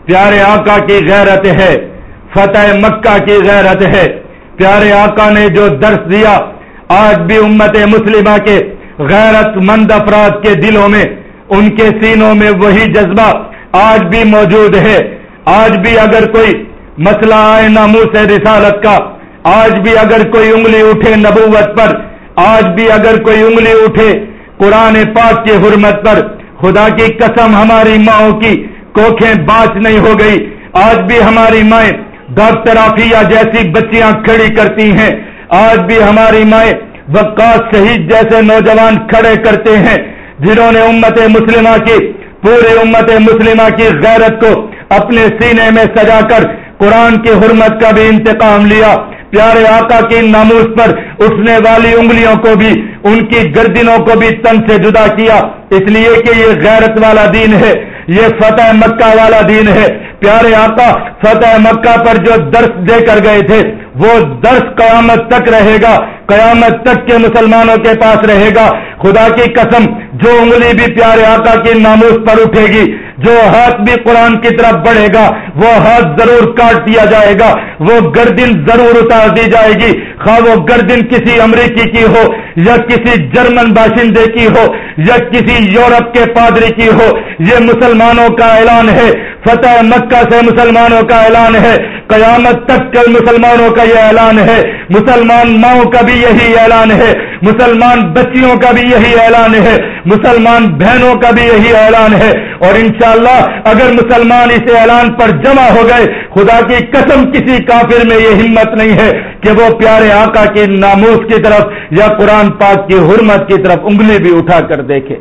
پیارے آقا کی غیرت ہے، فتح مکہ کی غیرت ہے۔ پیارے آقا نے جو درس دیا، آج بھی امت مسلمہ کے غیرت مند افراد کے دلوں میں، ان کے سینوں میں وہی جذبہ آج بھی موجود ہے۔ آج بھی اگر کوئی مسئلہ آئے ناموس رسالت کا آج بھی اگر کوئی انگلی اٹھے نبوت پر، آج بھی اگر کوئی انگلی اٹھے قرآن پاک کی حرمت پر، خدا کی قسم ہماری ماؤں کی کوکھیں بانچ نہیں ہو گئی۔ آج بھی ہماری مائیں ڈاکٹر آفیہ جیسی بچیاں کھڑی کرتی ہیں۔ آج بھی ہماری مائیں وقاص شہید جیسے نوجوان کھڑے کرتے ہیں، جنہوں نے امت مسلمہ کی، پورے امت مسلمہ کی غیرت کو اپنے سینے میں سجا کر قرآن کی حرمت کا بھی انتقام لیا۔ پیارے آقا کی ناموس پر اٹھنے والی انگلیوں کو بھی، ان کی گردنوں کو بھی تن سے جدا کیا۔ اس لیے کہ یہ غیرت والا دین ہے، یہ فتح مکہ والا دین ہے۔ پیارے آقا، فتح مکہ پر جو درس دے کر گئے تھے، وہ درس قیامت تک رہے گا۔ قیامت تک کے مسلمانوں کے پاس رہے گا۔ خدا کی قسم، جو انگلی بھی پیارے آقا کی ناموس پر اٹھے گی جو ہاتھ بھی قرآن کی طرف بڑھے گا، وہ ہاتھ ضرور کاٹ دیا جائے گا، وہ گردن ضرور اتار دی جائے گی۔ خواہ وہ گردن کسی امریکی کی ہو، یا کسی جرمن باشندے کی ہو، یا کسی یورپ کے پادری کی ہو، یہ مسلمانوں کا اعلان ہے۔ فتح مکہ سے مسلمانوں کا اعلان ہے۔ قیامت تک کل مسلمانوں کا یہ اعلان ہے۔ مسلمان ماؤں کا بھی یہی اعلان ہے۔ مسلمان بچیوں کا بھی یہی اعلان ہے، مسلمان بہنوں کا بھی یہی اعلان ہے۔ اور انشاءاللہ اگر مسلمان اس اعلان پر جمع ہو گئے، خدا کی قسم کسی کافر میں یہ ہمت نہیں ہے کہ وہ پیارے آقا کی ناموس کی طرف یا قرآن پاک کی حرمت کی طرف انگلی بھی اٹھا کر دیکھے۔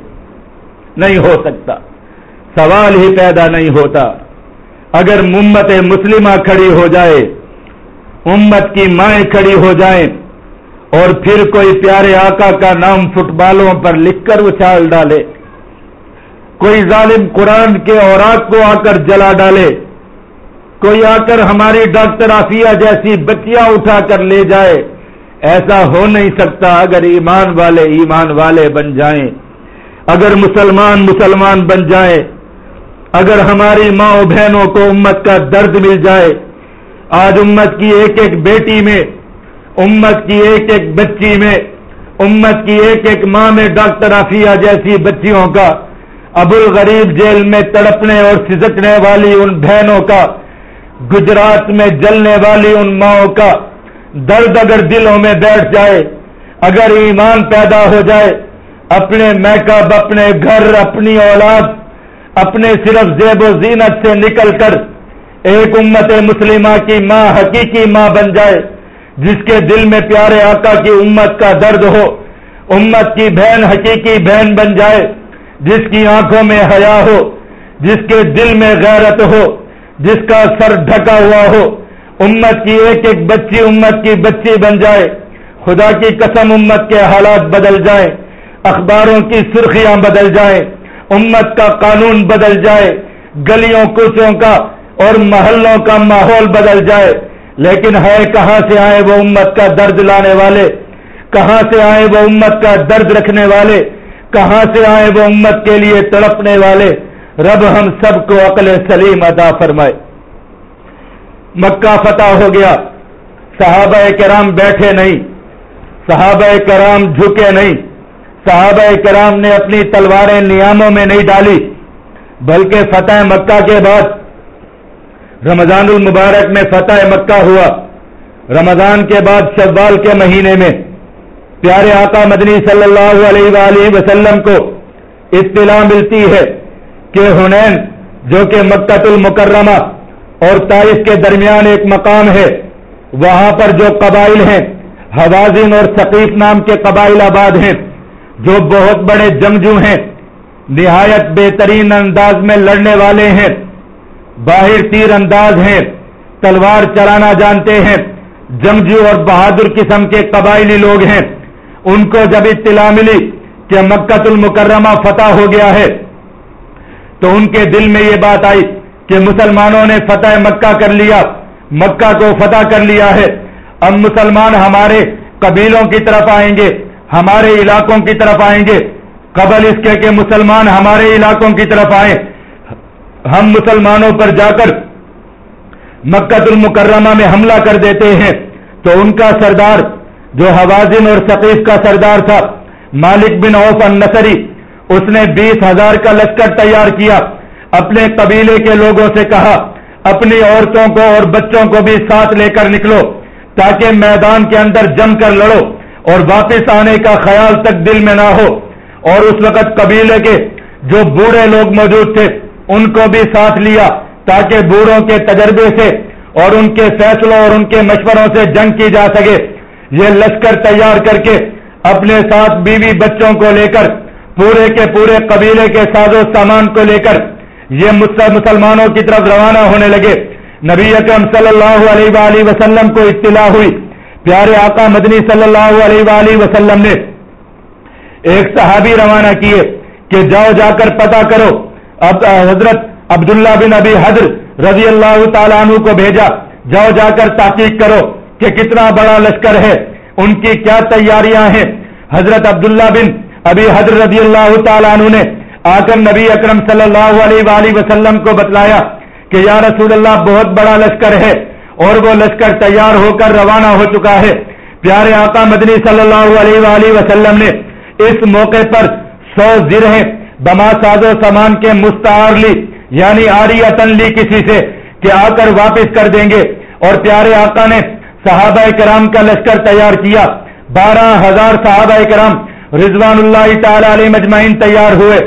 نہیں ہو سکتا۔ سوال ہی پیدا نہیں ہوتا۔ اگر امت مسلمہ کھڑی ہو جائے، امت کی مائیں کھڑی ہو جائیں اور پھر کوئی پیارے آقا کا نام فٹ بالوں پر لکھ کر اچھال ڈالے۔ کوئی ظالم قرآن کے اوراق کو آ کر جلا ڈالے۔ کوئی آ کر ہماری ڈاکٹر آفیہ جیسی بچیاں اٹھا کر لے جائے۔ ایسا ہو نہیں سکتا اگر ایمان والے ایمان والے بن جائیں۔ اگر مسلمان مسلمان بن جائیں۔ اگر ہماری ماں بہنوں کو امت کا درد مل جائے۔ آج امت کی ایک ایک بیٹی میں امت کی ایک ایک بچی میں، امت کی ایک ایک ماں میں ڈاکٹر آفیہ جیسی بچیوں کا ابو الغریب جیل میں تڑپنے اور سزکنے والی ان بہنوں کا، گجرات میں جلنے والی ان ماؤں کا درد اگر دلوں میں بیٹھ جائے، اگر ایمان پیدا ہو جائے، اپنے میک اپ اپنے گھر، اپنی اولاد، اپنے صرف زیب و زینت سے نکل کر ایک امت مسلمہ کی ماں، حقیقی ماں بن جائے۔ جس کے دل میں پیارے آقا کی امت کا درد ہو، امت کی بہن حقیقی بہن بن جائے، جس کی آنکھوں میں حیا ہو، جس کے دل میں غیرت ہو، جس کا سر ڈھکا ہوا ہو، امت کی ایک ایک بچی امت کی بچی بن جائے۔ خدا کی قسم امت کے حالات بدل جائیں اخباروں کی سرخیاں بدل جائیں امت کا قانون بدل جائے، گلیوں کوچوں کا اور محلوں کا ماحول بدل جائے۔ لیکن ہے کہاں سے آئے وہ امت کا درد لانے والے؟ کہاں سے آئے وہ امت کا درد رکھنے والے؟ کہاں سے آئے وہ امت کے لیے تڑپنے والے؟ رب ہم سب کو عقل سلیم ادا فرمائے۔ مکہ فتح ہو گیا۔ صحابہ کرام بیٹھے نہیں۔ صحابہ کرام جھکے نہیں۔ صحابہ کرام نے اپنی تلواریں نیاموں میں نہیں ڈالی، بلکہ فتح مکہ کے بعد رمضان المبارک میں فتح مکہ ہوا۔ رمضان کے بعد شوال کے مہینے میں پیارے آقا مدنی صلی اللہ علیہ وآلہ وسلم کو اطلاع ملتی ہے کہ ہنین جو کہ مکہ المکرمہ اور تائف کے درمیان ایک مقام ہے، وہاں پر جو قبائل ہیں، حوازن اور ثقیف نام کے قبائل آباد ہیں، جو بہت بڑے جنگجو ہیں، نہایت بہترین انداز میں لڑنے والے ہیں۔ باہر تیر انداز ہیں، تلوار چلانا جانتے ہیں، جنگجو اور بہادر قسم کے قبائلی لوگ ہیں۔ ان کو جب اطلاع ملی کہ مکت المکرمہ فتح ہو گیا ہے، تو ان کے دل میں یہ بات آئی کہ مسلمانوں نے فتح مکہ کر لیا، مکہ کو فتح کر لیا ہے۔ اب مسلمان ہمارے قبیلوں کی طرف آئیں گے، ہمارے علاقوں کی طرف آئیں گے۔ قبل اس کے کہ مسلمان ہمارے علاقوں کی طرف آئیں۔ ہم مسلمانوں پر جا کر مکت المکرمہ میں حملہ کر دیتے ہیں تو ان کا سردار جو حوازن اور ثقیف کا سردار تھا، مالک بن اوف النصری، اس نے بیس ہزار کا لشکر تیار کیا۔ اپنے قبیلے کے لوگوں سے کہا، اپنی عورتوں کو اور بچوں کو بھی ساتھ لے کر نکلو، تاکہ میدان کے اندر جم کر لڑو اور واپس آنے کا خیال تک دل میں نہ ہو۔ اور اس وقت قبیلے کے جو بوڑھے لوگ موجود تھے ان کو بھی ساتھ لیا تاکہ بوڑھوں کے تجربے سے اور ان کے فیصلوں اور ان کے مشوروں سے جنگ کی جا سکے۔ یہ لشکر تیار کر کے اپنے ساتھ بیوی بچوں کو لے کر، پورے کے پورے قبیلے کے ساز و سامان کو لے کر یہ مسلمانوں کی طرف روانہ ہونے لگے۔ نبی اکرم صلی اللہ علیہ وآلہ وسلم کو اطلاع ہوئی۔ پیارے آقا مدنی صلی اللہ علیہ وآلہ وسلم نے ایک صحابی روانہ کیے کہ جاؤ جا کر پتا کرو اب حضرت عبداللہ بن ابی حضر رضی اللہ تعالیٰ عنہ کو بھیجا، جاؤ جا کر تحقیق کرو کہ کتنا بڑا لشکر ہے، ان کی کیا تیاریاں ہیں۔ حضرت عبداللہ بن ابھی حضرت رضی اللہ تعالیٰ عنہ نے آ کر نبی اکرم صلی اللہ علیہ وآلہ وسلم کو بتلایا کہ، یا رسول اللہ، بہت بڑا لشکر ہے اور وہ لشکر تیار ہو کر روانہ ہو چکا ہے۔ پیارے آقا مدنی صلی اللہ علیہ وآلہ وسلم نے اس موقع پر سو زرہیں بما ساز و سامان کے مستعار لی یعنی آری اتن لی کسی سے، کہ آ کر واپس کر دیں گے۔ اور پیارے آقا نے صحابہ کرام کا لشکر تیار کیا۔ بارہ ہزار صحابہ کرام رضوان اللہ تعالی علیہ مجمعین تیار ہوئے۔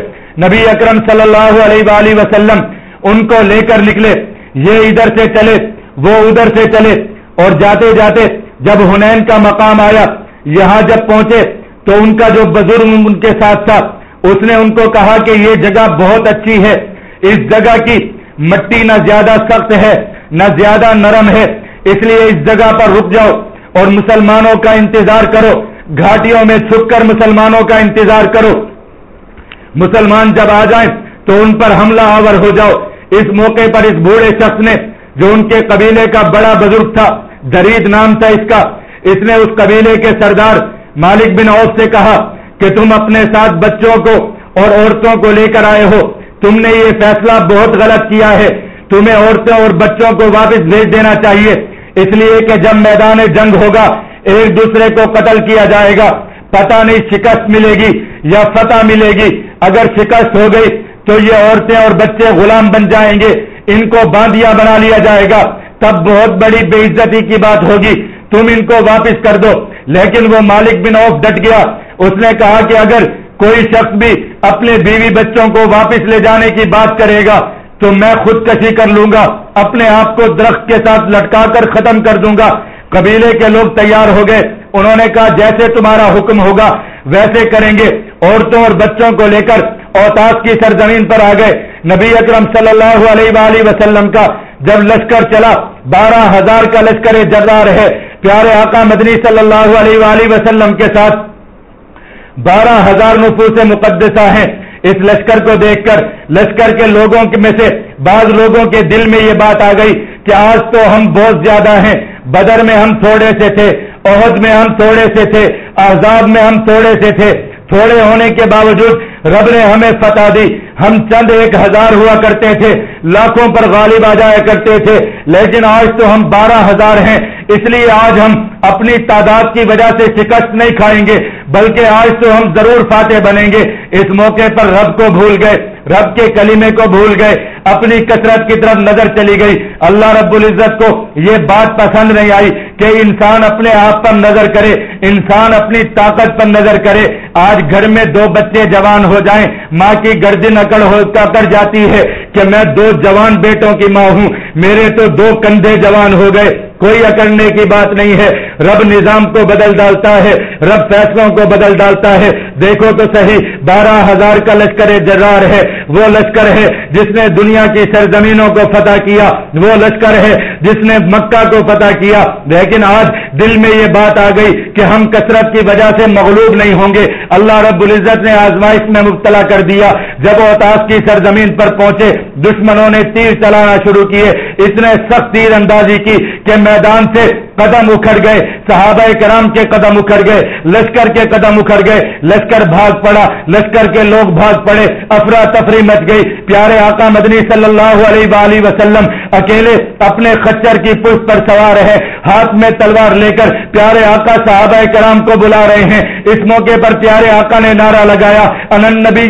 نبی اکرم صلی اللہ علیہ وآلہ وسلم ان کو لے کر نکلے۔ یہ ادھر سے چلے، وہ ادھر سے چلے۔ اور جاتے جاتے جب ہنین کا مقام آیا، یہاں جب پہنچے، تو ان کا جو بزرگ ان کے ساتھ تھا اس نے ان کو کہا کہ یہ جگہ بہت اچھی ہے۔ اس جگہ کی مٹی نہ زیادہ سخت ہے، نہ زیادہ نرم ہے۔ اس لیے اس جگہ پر رک جاؤ اور مسلمانوں کا انتظار کرو۔ گھاٹیوں میں چھپ کر مسلمانوں کا انتظار کرو۔ مسلمان جب آ جائیں تو ان پر حملہ آور ہو جاؤ۔ اس موقع پر اس بوڑھے شخص نے، جو ان کے قبیلے کا بڑا بزرگ تھا، درید نام تھا اس کا۔ اس نے اس قبیلے کے سردار مالک بن اوف سے کہا کہ تم اپنے ساتھ بچوں کو اور عورتوں کو لے کر آئے ہو۔ تم نے یہ فیصلہ بہت غلط کیا ہے۔ تمہیں عورتوں اور بچوں کو واپس بھیج دینا چاہیے۔ اس لیے کہ جب میدان جنگ ہوگا، ایک دوسرے کو قتل کیا جائے گا۔ پتہ نہیں شکست ملے گی یا فتح ملے گی۔ اگر شکست ہو گئی تو یہ عورتیں اور بچے غلام بن جائیں گے۔ ان کو باندیا بنا لیا جائے گا۔ تب بہت بڑی بے عزتی کی بات ہوگی۔ تم ان کو واپس کر دو۔ لیکن وہ مالک بن اوف ڈٹ گیا۔ اس نے کہا کہ اگر کوئی شخص بھی اپنے بیوی بچوں کو واپس لے جانے کی بات کرے گا تو میں خود کشی کر لوں گا، اپنے آپ کو درخت کے ساتھ لٹکا کر ختم کر دوں گا۔ قبیلے کے لوگ تیار ہو گئے۔ انہوں نے کہا، جیسے تمہارا حکم ہوگا، ویسے کریں گے۔ عورتوں اور بچوں کو لے کر اوتاس کی سرزمین پر آ گئے۔ نبی اکرم صلی اللہ علیہ وآلہ وسلم کا جب لشکر چلا، بارہ ہزار کا لشکر جرار ہے پیارے آقا مدنی صلی اللہ علیہ وآلہ وسلم کے ساتھ بارہ ہزار نفوس مقدسہ ہیں۔ اس لشکر کو دیکھ کر، لشکر کے لوگوں میں سے بعض لوگوں کے دل میں یہ بات آ گئی کہ آج تو ہم بہت زیادہ ہیں۔ بدر میں ہم تھوڑے سے تھے، عہد میں ہم تھوڑے سے تھے آزاد میں ہم تھوڑے سے تھے۔ تھوڑے ہونے کے باوجود رب نے ہمیں فتح دی۔ ہم چند ایک ہزار ہوا کرتے تھے، لاکھوں پر غالب آ جایا کرتے تھے، لیکن آج تو ہم بارہ ہزار ہیں۔ اس لیے آج ہم اپنی تعداد کی وجہ سے شکست نہیں کھائیں گے، بلکہ آج تو ہم ضرور فاتح بنیں گے۔ اس موقع پر رب کو بھول گئے۔ رب کے کلیمے کو بھول گئے، اپنی کثرت کی طرف نظر چلی گئی۔ اللہ رب العزت کو یہ بات پسند نہیں آئی کہ انسان اپنے آپ پر نظر کرے، انسان اپنی طاقت پر نظر کرے۔ آج گھر میں دو بچے جوان ہو جائیں، ماں کی گردن اکڑ ہو کر جاتی ہے کہ میں دو جوان بیٹوں کی ماں ہوں۔ میرے تو دو کندھے جوان ہو گئے، کوئی اکڑنے کی بات نہیں ہے۔ رب نظام کو بدل ڈالتا ہے، رب فیصلوں کو بدل ڈالتا ہے۔ دیکھو تو صحیح بارہ ہزار کا لشکر جرار ہے، وہ لشکر ہے جس نے دنیا کی سرزمینوں کو فتح کیا، وہ لشکر ہے جس نے مکہ کو فتح کیا۔ لیکن آج دل میں یہ بات آ گئی کہ ہم کثرت کی وجہ سے مغلوب نہیں ہوں گے۔ اللہ رب العزت نے آزمائش میں مبتلا کر دیا۔ جب وہ تاس کی سرزمین پر پہنچے، دشمنوں نے تیر چلانا شروع کیے۔ اس نے سخت تیر اندازی کی کہ میدان سے قدم اکھڑ گئے۔ صحابہ کرام کے قدم اکھڑ گئے، لشکر کے قدم اکھڑ گئے۔ لشکر بھاگ پڑا لشکر کے لوگ بھاگ پڑے افراتفری مچ گئی۔ پیارے آقا مدنی صلی اللہ علیہ وآلہ وسلم، اکیلے اپنے خچر کی پشت پر سوار ہے ہاتھ میں تلوار لے کر پیارے آقا صحابہ کرام کو بلا رہے ہیں۔ اس موقع پر پیارے آقا نے نعرہ لگایا انن نبی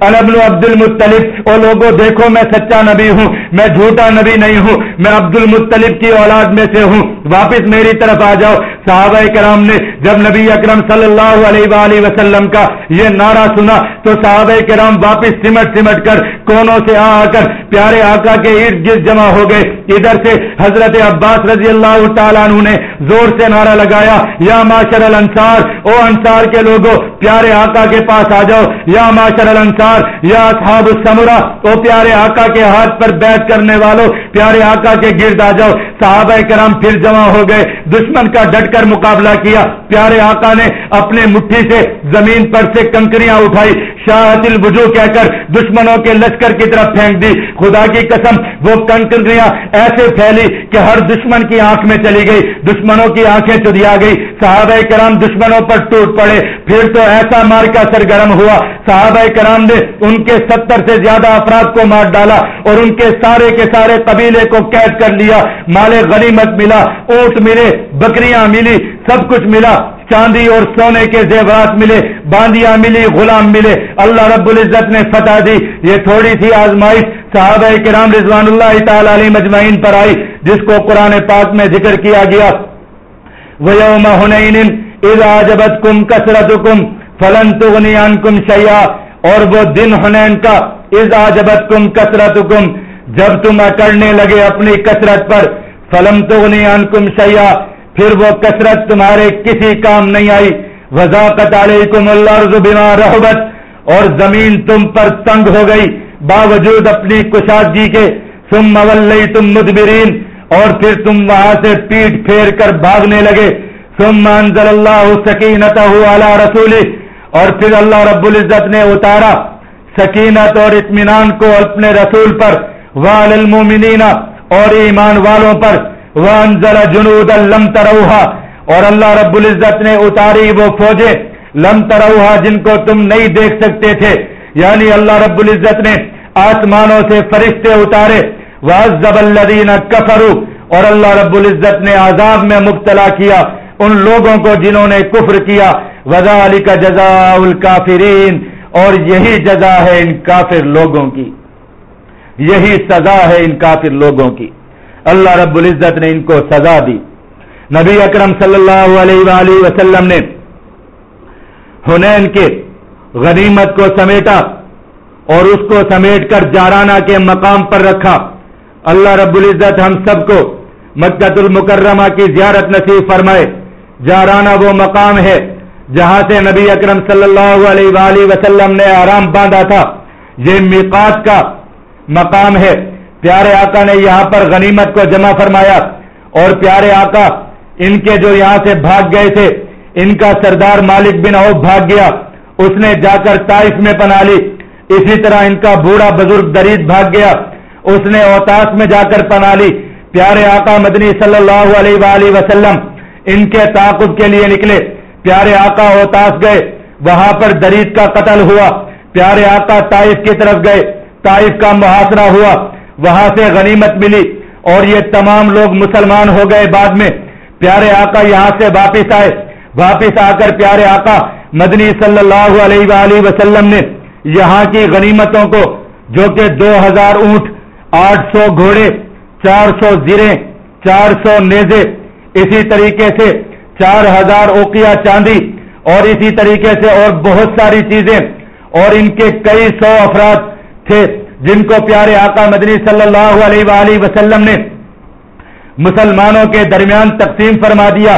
انبن عبد المطلب۔ او لوگوں دیکھو میں سچا نبی ہوں، میں جھوٹا نبی نہیں ہوں، میں عبد المطلب کی اولاد میں سے ہوں۔ واپس میری طرف آ جاؤ۔ صحابہ کرام نے، جب نبی اکرم صلی اللہ علیہ وآلہ وسلم کا یہ نعرہ سنا تو صحابہ کرام واپس سمٹ سمٹ کر کونوں سے آ آ کر پیارے آقا کے ارد گرد جمع ہو گئے۔ ادھر سے حضرت عباس رضی اللہ تعالیٰ عنہ نے زور سے نعرہ لگایا، یا معاشر الانصار، او انصار کے لوگوں پیارے آقا کے پاس آ جاؤ۔ یا معاشر الانصار، یا اصحاب السمرہ، او پیارے آقا کے ہاتھ پر بیٹھ کرنے والوں پیارے آقا کے گرد آ جاؤ۔ صحابہ کرام پھر جمع ہو گئے۔ دشمن کا ڈٹ کر مقابلہ کیا۔ پیارے آقا نے اپنے مٹھی سے زمین پر سے کنگ کنکریاں اٹھائی شاہت الوجو کہہ کر دشمنوں کے لشکر کی طرف پھینک دی۔ خدا کی قسم، وہ کنکریاں ایسے پھیلی کہ ہر دشمن کی آنکھ میں چلی گئی، دشمنوں کی آنکھیں چدیا گئی۔ صحابہ کرام دشمنوں پر ٹوٹ پڑے۔ پھر تو ایسا مار کا سرگرم ہوا۔ صحابہ کرام نے ان کے ستر سے زیادہ افراد کو مار ڈالا اور ان کے سارے کے سارے قبیلے کو قید کر لیا۔ مال غنیمت ملا اونٹ ملے، بکریاں ملی، سب کچھ ملا۔ چاندی اور سونے کے زیورات ملے، باندیاں ملی، غلام ملے۔ اللہ رب العزت نے فتح دی۔ یہ تھوڑی سی آزمائش صحابہ کرام رضوان اللہ تعالی علی مجمعین پر آئی، جس کو قرآن پاک میں ذکر کیا گیا۔ وَيَوْمَ هُنَيْنٍ اِذْ آجَبَتْكُمْ كَسْرَتُكُمْ فَلَن تُغْنِ عَنْكُمْ شَيْعًا اور وہ دن حنین کا اِذْ آجَبَتْكُمْ كَسْرَتُكُمْ جب تم اکڑنے لگے اپنی کثرت پر فلم تغنی عنکم شیعا پھر وہ کثرت تمہارے کسی کام نہیں آئی۔ وضاقت علیکم الارض بما رحبت۔ اور زمین تم پر تنگ ہو گئی، باوجود اپنی کشادگی کے۔ ثم مولیتم مدبرین اور پھر تم وہاں سے پیٹ پھیر کر بھاگنے لگے۔ ثم انزل اللہ سکینتہ علی رسولی اور پھر اللہ رب العزت نے اتارا سکینت اور اطمینان کو اپنے رسول پر۔ وعلی المومنین اور ایمان والوں پر۔ وانزل جنود لم تروہا اور اللہ رب العزت نے اتاری وہ فوجیں لم تروہا جن کو تم نہیں دیکھ سکتے تھے۔ یعنی اللہ رب العزت نے آسمانوں سے فرشتے اتارے۔ وعذب الذین کفروا اور اللہ رب العزت نے عذاب میں مبتلا کیا ان لوگوں کو جنہوں نے کفر کیا۔ وذالک جزاء الکافرین اور یہی جزا ہے ان کافر لوگوں کی۔ یہی سزا ہے ان کافر لوگوں کی۔ اللہ رب العزت نے ان کو سزا دی۔ نبی اکرم صلی اللہ علیہ وآلہ وسلم نے ہنین کے غنیمت کو سمیٹا اور اس کو سمیٹ کر جارانہ کے مقام پر رکھا۔ اللہ رب العزت ہم سب کو مکت المکرمہ کی زیارت نصیب فرمائے۔ جارانہ وہ مقام ہے جہاں سے نبی اکرم صلی اللہ علیہ وآلہ وسلم نے آرام باندھا تھا۔ یہ میقات کا مقام ہے۔ پیارے آقا نے یہاں پر غنیمت کو جمع فرمایا اور پیارے آقا، ان کے جو یہاں سے بھاگ گئے تھے، ان کا سردار مالک بن اوف بھاگ گیا، اس نے جا کر طائف میں پنا لی۔ اسی طرح ان کا بوڑھا بزرگ درید بھاگ گیا، اس نے اوتاس میں جا کر پنا لی۔ پیارے آقا مدنی صلی اللہ علیہ وآلہ وسلم، ان کے تعاقب کے لیے نکلے۔ پیارے آقا اوتاس گئے، وہاں پر درید کا قتل ہوا۔ پیارے آقا طائف کی طرف گئے، طائف کا محاصرہ ہوا۔ وہاں سے غنیمت ملی اور یہ تمام لوگ مسلمان ہو گئے بعد میں۔ پیارے آقا یہاں سے واپس آئے۔ واپس آ کر پیارے آقا مدنی صلی اللہ علیہ وآلہ وسلم نے یہاں کی غنیمتوں کو، جو کہ دو ہزار اونٹ، آٹھ سو گھوڑے، چار سو زیرے چار سو نیزے، اسی طریقے سے چار ہزار اوکیا چاندی اور اسی طریقے سے اور بہت ساری چیزیں اور ان کے کئی سو افراد تھے۔ جن کو پیارے آقا مدنی صلی اللہ علیہ وآلہ وسلم نے مسلمانوں کے درمیان تقسیم فرما دیا،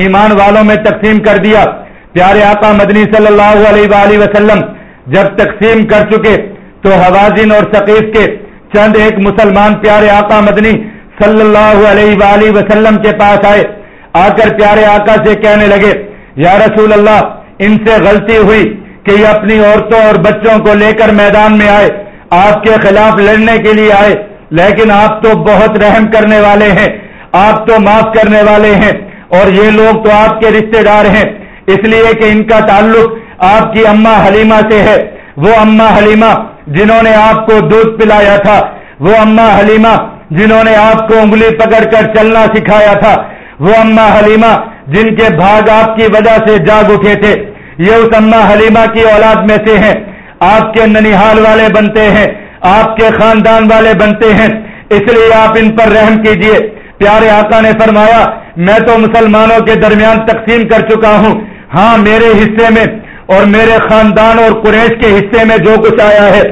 ایمان والوں میں تقسیم کر دیا۔ پیارے آقا مدنی صلی اللہ علیہ وآلہ وسلم جب تقسیم کر چکے تو حوازن اور ثقیف کے چند ایک مسلمان پیارے آقا مدنی صلی اللہ علیہ وآلہ وسلم کے پاس آئے۔ آ کر پیارے آقا سے کہنے لگے، یا رسول اللہ، ان سے غلطی ہوئی کہ یہ اپنی عورتوں اور بچوں کو لے کر میدان میں آئے۔ آپ کے خلاف لڑنے کے لیے آئے، لیکن آپ تو بہت رحم کرنے والے ہیں، آپ تو معاف کرنے والے ہیں، اور یہ لوگ تو آپ کے رشتے دار ہیں۔ اس لیے کہ ان کا تعلق آپ کی اما حلیمہ سے ہے۔ وہ اما حلیمہ جنہوں نے آپ کو دودھ پلایا تھا، وہ اما حلیمہ جنہوں نے آپ کو انگلی پکڑ کر چلنا سکھایا تھا۔ وہ اما حلیمہ جن کے بھاگ آپ کی وجہ سے جاگ اٹھے تھے۔ یہ اس اما حلیمہ کی اولاد میں سے ہیں۔ آپ کے ننیحال والے بنتے ہیں، آپ کے خاندان والے بنتے ہیں۔ اس لیے آپ ان پر رحم کیجیے۔ پیارے آقا نے فرمایا، میں تو مسلمانوں کے درمیان تقسیم کر چکا ہوں۔ ہاں میرے حصے میں اور میرے خاندان اور قریش کے حصے میں جو کچھ آیا ہے،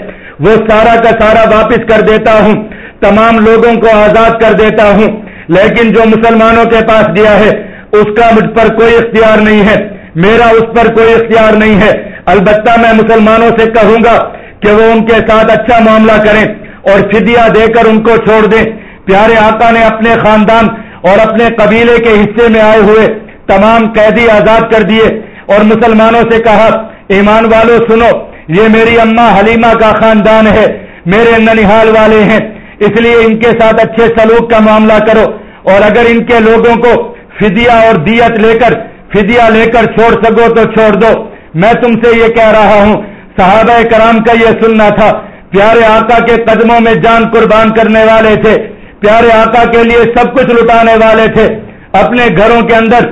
وہ سارا کا سارا واپس کر دیتا ہوں۔ تمام لوگوں کو آزاد کر دیتا ہوں۔ لیکن جو مسلمانوں کے پاس گیا ہے، اس کا مجھ پر کوئی اختیار نہیں ہے۔ میرا اس پر کوئی اختیار نہیں ہے۔ البتہ میں مسلمانوں سے کہوں گا کہ وہ ان کے ساتھ اچھا معاملہ کریں اور فدیہ دے کر ان کو چھوڑ دیں۔ پیارے آقا نے اپنے خاندان اور اپنے قبیلے کے حصے میں آئے ہوئے تمام قیدی آزاد کر دیے اور مسلمانوں سے کہا، ایمان والو، سنو، یہ میری اما حلیمہ کا خاندان ہے، میرے ننیحال والے ہیں، اس لیے ان کے ساتھ اچھے سلوک کا معاملہ کرو۔ اور اگر ان کے لوگوں کو فدیہ اور دیت لے کر، فدیہ لے کر چھوڑ سکو تو چھوڑ دو۔ میں تم سے یہ کہہ رہا ہوں، صحابہ کرام کا یہ سننا تھا، پیارے آقا کے قدموں میں جان قربان کرنے والے تھے، پیارے آقا کے لیے سب کچھ لٹانے والے تھے، اپنے گھروں کے اندر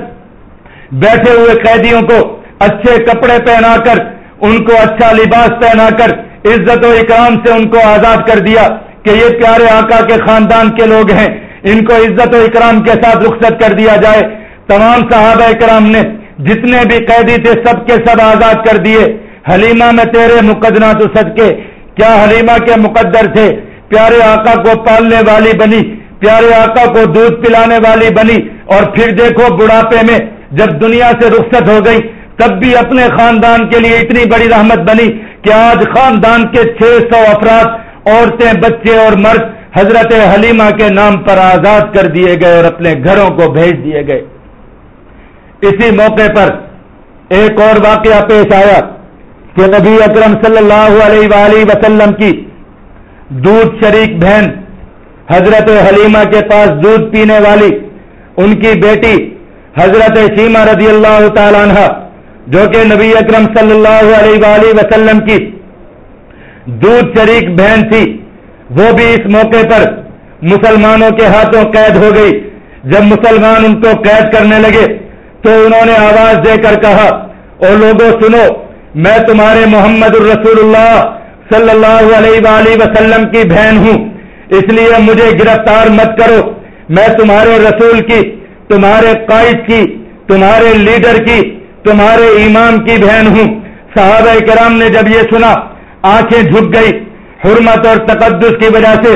بیٹھے ہوئے قیدیوں کو اچھے کپڑے پہنا کر، ان کو اچھا لباس پہنا کر، عزت و اکرام سے ان کو آزاد کر دیا کہ یہ پیارے آقا کے خاندان کے لوگ ہیں۔ ان کو عزت و اکرام کے ساتھ رخصت کر دیا جائے۔ تمام صحابہ اکرام نے جتنے بھی قیدی تھے سب کے سب آزاد کر دیے۔ حلیمہ میں تیرے مقدنا تو سد کے کیا حلیمہ کے مقدر تھے؟ پیارے آقا کو پالنے والی بنی، پیارے آقا کو دودھ پلانے والی بنی۔ اور پھر دیکھو بڑھاپے میں جب دنیا سے رخصت ہو گئی، تب بھی اپنے خاندان کے لیے اتنی بڑی رحمت بنی کہ آج خاندان کے چھ سو افراد، عورتیں، بچے اور مرد، حضرت حلیمہ کے نام پر آزاد کر دیے گئے اور اپنے گھروں کو بھیج دیے گئے۔ اسی موقع پر ایک اور واقعہ پیش آیا کہ نبی اکرم صلی اللہ علیہ وآلہ وسلم کی دودھ شریک بہن حضرت حلیمہ کے پاس دودھ پینے والی ان کی بیٹی حضرت سیما رضی اللہ تعالیٰ عنہ، جو کہ نبی اکرم صلی اللہ علیہ وآلہ وسلم کی دودھ شریک بہن تھی، وہ بھی اس موقع پر مسلمانوں کے ہاتھوں قید ہو گئی۔ جب مسلمان ان کو قید کرنے لگے تو انہوں نے آواز دے کر کہا، او لوگوں سنو، میں تمہارے محمد الرسول اللہ صلی اللہ علیہ وآلہ وسلم کی بہن ہوں، اس لیے مجھے گرفتار مت کرو، میں تمہارے رسول کی، تمہارے قائد کی، تمہارے لیڈر کی، تمہارے امام کی بہن ہوں. صحابہ کرام نے جب یہ سنا، آنکھیں جھک گئی حرمت اور تقدس کی وجہ سے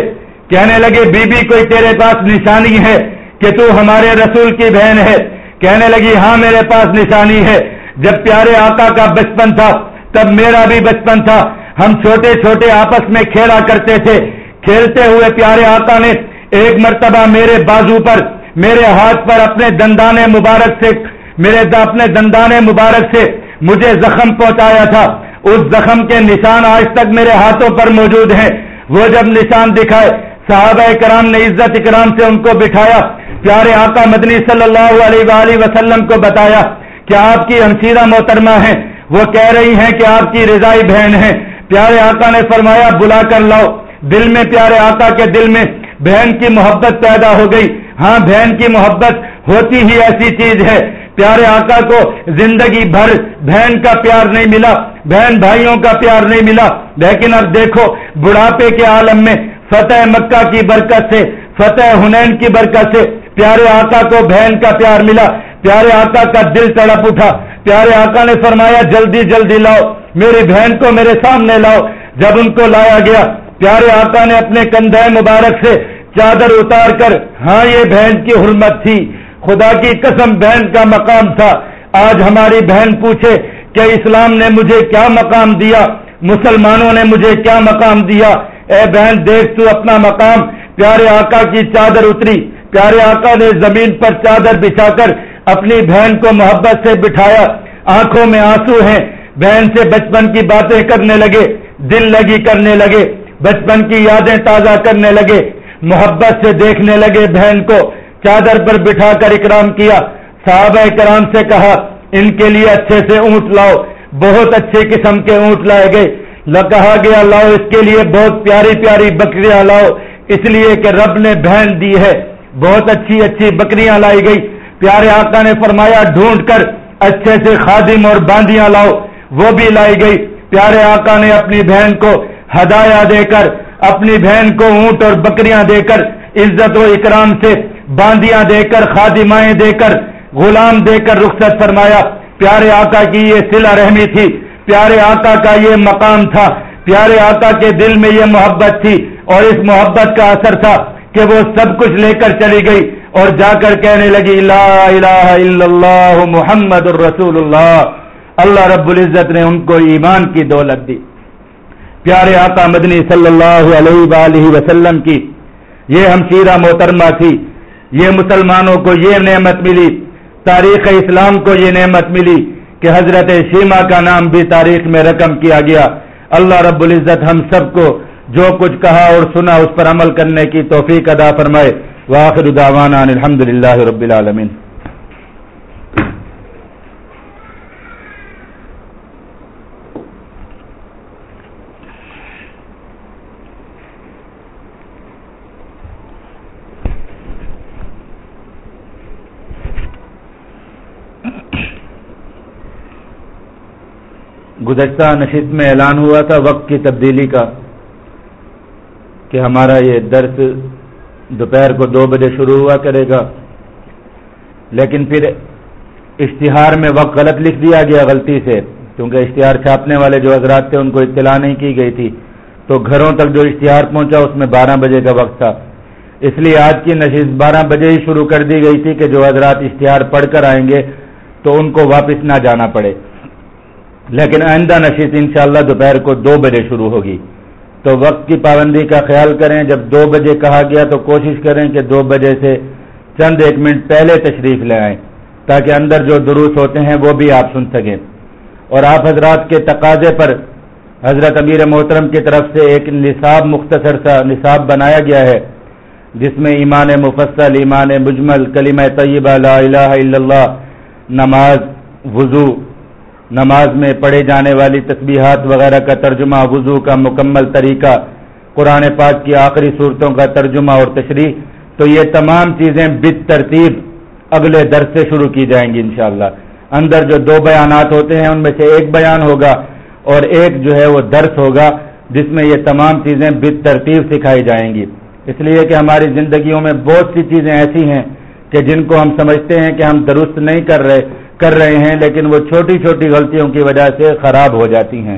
کہنے لگے بی بی کوئی تیرے پاس نشانی ہے کہ تو ہمارے رسول کی بہن ہے کہنے لگی ہاں میرے پاس نشانی ہے۔ جب پیارے آقا کا بچپن تھا، تب میرا بھی بچپن تھا۔ ہم چھوٹے چھوٹے آپس میں کھیلا کرتے تھے۔ کھیلتے ہوئے پیارے آقا نے ایک مرتبہ میرے بازو پر، میرے ہاتھ پر اپنے دندانے مبارک سے، میرے اپنے دندانے مبارک سے مجھے زخم پہنچایا تھا۔ اس زخم کے نشان آج تک میرے ہاتھوں پر موجود ہیں۔ وہ جب نشان دکھائے، صحابہ کرام نے عزت اکرام سے ان کو بٹھایا۔ پیارے آقا مدنی صلی اللہ علیہ وآلہ وسلم کو بتایا کہ آپ کی ہمشیرہ محترمہ ہیں۔ وہ کہہ رہی ہیں کہ آپ کی رضائی بہن ہیں۔ پیارے آقا نے فرمایا، بلا کر لاؤ۔ دل میں پیارے آقا کے دل میں بہن کی محبت پیدا ہو گئی۔ ہاں بہن کی محبت ہوتی ہی ایسی چیز ہے۔ پیارے آقا کو زندگی بھر بہن کا پیار نہیں ملا، بہن بھائیوں کا پیار نہیں ملا۔ لیکن اب دیکھو، بڑھاپے کے عالم میں فتح مکہ کی برکت سے، فتح ہنین کی برکت سے پیارے آقا کو بہن کا پیار ملا، پیارے آقا کا دل تڑپ اٹھا۔ پیارے آقا نے فرمایا، جلدی جلدی لاؤ، میری بہن کو میرے سامنے لاؤ۔ جب ان کو لایا گیا، پیارے آقا نے اپنے کندھے مبارک سے چادر اتار کر ہاں یہ بہن کی حرمت تھی۔ خدا کی قسم، بہن کا مقام تھا۔ آج ہماری بہن پوچھے کہ اسلام نے مجھے کیا مقام دیا؟ مسلمانوں نے مجھے کیا مقام دیا؟ اے بہن، دیکھ تو اپنا مقام۔ پیارے آقا کی چادر اتری۔ پیارے آقا نے زمین پر چادر بچھا کر اپنی بہن کو محبت سے بٹھایا۔ آنکھوں میں آنسو ہیں۔ بہن سے بچپن کی باتیں کرنے لگے۔ دل لگی کرنے لگے۔ بچپن کی یادیں تازہ کرنے لگے۔ محبت سے دیکھنے لگے بہن کو۔ چادر پر بٹھا کر اکرام کیا۔ صحابہ کرام سے کہا، ان کے لیے اچھے سے اونٹ لاؤ۔ بہت اچھے قسم کے اونٹ لائے گئے۔ کہا گیا، لاؤ، اس کے لیے بہت پیاری پیاری بکریاں لاؤ۔ اس لیے کہ رب نے بہن دی ہے۔ بہت اچھی اچھی بکریاں لائی گئی۔ پیارے آقا نے فرمایا، ڈھونڈ کر اچھے سے خادم اور باندیاں لاؤ۔ وہ بھی لائی گئی۔ پیارے آقا نے اپنی بہن کو ہدایا دے کر، اپنی بہن کو اونٹ اور بکریاں دے کر، عزت و اکرام سے باندیاں دے کر، خادمائیں دے کر، غلام دے کر رخصت فرمایا۔ پیارے آقا کی یہ سلا رحمی تھی۔ پیارے آقا کا یہ مقام تھا۔ پیارے آقا کے دل میں یہ محبت تھی اور اس محبت کا اثر تھا۔ کہ وہ سب کچھ لے کر چلی گئی اور جا کر کہنے لگی، لا الہ الا اللہ محمد الرسول اللہ اللہ رب العزت نے ان کو ایمان کی دولت دی۔ پیارے آقا مدنی صلی اللہ علیہ وآلہ وسلم کی، یہ ہمشیرہ محترمہ تھی۔ یہ مسلمانوں کو یہ نعمت ملی، تاریخ اسلام کو یہ نعمت ملی کہ حضرت شیما کا نام بھی تاریخ میں رقم کیا گیا۔ اللہ رب العزت ہم سب کو جو کچھ کہا اور سنا اس پر عمل کرنے کی توفیق ادا فرمائے۔ واخر دعوانا الحمد للہ رب العالمین۔ گزشتہ نشست میں اعلان ہوا تھا وقت کی تبدیلی کا۔ کہ ہمارا یہ درس دوپہر کو دو بجے شروع ہوا کرے گا۔ لیکن پھر اشتہار میں وقت غلط لکھ دیا گیا غلطی سے، کیونکہ اشتہار چھاپنے والے جو حضرات تھے، ان کو اطلاع نہیں کی گئی تھی۔ تو گھروں تک جو اشتہار پہنچا، اس میں بارہ بجے کا وقت تھا۔ اس لیے آج کی نشست بارہ بجے ہی شروع کر دی گئی تھی کہ جو حضرات اشتہار پڑھ کر آئیں گے تو ان کو واپس نہ جانا پڑے۔ لیکن آئندہ نشست انشاءاللہ دوپہر کو دو بجے شروع ہوگی۔ تو وقت کی پابندی کا خیال کریں۔ جب دو بجے کہا گیا تو کوشش کریں کہ دو بجے سے چند ایک منٹ پہلے تشریف لے آئیں تاکہ اندر جو دروس ہوتے ہیں وہ بھی آپ سن سکیں۔ اور آپ حضرات کے تقاضے پر حضرت امیر محترم کی طرف سے ایک نصاب مختصر سا نصاب بنایا گیا ہے، جس میں ایمان مفصل، ایمان مجمل، کلمہ طیبہ، لا الہ الا اللہ، نماز، وضو نماز میں پڑھے جانے والی تسبیحات وغیرہ کا ترجمہ، وضو کا مکمل طریقہ، قرآن پاک کی آخری صورتوں کا ترجمہ اور تشریح، تو یہ تمام چیزیں بت ترتیب اگلے درس سے شروع کی جائیں گی انشاءاللہ۔ اندر جو دو بیانات ہوتے ہیں، ان میں سے ایک بیان ہوگا اور ایک جو ہے وہ درس ہوگا، جس میں یہ تمام چیزیں بت ترتیب سکھائی جائیں گی۔ اس لیے کہ ہماری زندگیوں میں بہت سی چیزیں ایسی ہیں کہ جن کو ہم سمجھتے ہیں کہ ہم درست نہیں کر رہے۔ کر رہے ہیں، لیکن وہ چھوٹی چھوٹی غلطیوں کی وجہ سے خراب ہو جاتی ہیں۔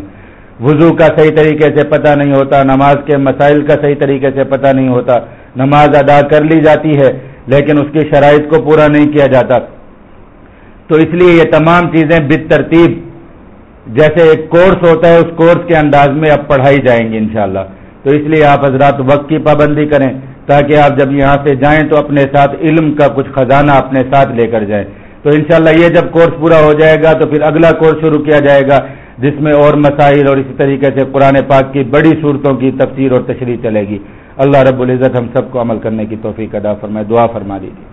وضو کا صحیح طریقے سے پتہ نہیں ہوتا، نماز کے مسائل کا صحیح طریقے سے پتہ نہیں ہوتا۔ نماز ادا کر لی جاتی ہے، لیکن اس کی شرائط کو پورا نہیں کیا جاتا۔ تو اس لیے یہ تمام چیزیں بد ترتیب جیسے ایک کورس ہوتا ہے، اس کورس کے انداز میں اب پڑھائی جائیں گی انشاءاللہ۔ تو اس لیے آپ حضرات وقت کی پابندی کریں، تاکہ آپ جب یہاں سے جائیں تو اپنے ساتھ علم کا کچھ خزانہ اپنے ساتھ لے کر جائیں۔ تو انشاءاللہ یہ جب کورس پورا ہو جائے گا تو پھر اگلا کورس شروع کیا جائے گا، جس میں اور مسائل اور اسی طریقے سے قرآن پاک کی بڑی صورتوں کی تفسیر اور تشریح چلے گی۔ اللہ رب العزت ہم سب کو عمل کرنے کی توفیق ادا فرمائے، دعا فرما دیجیے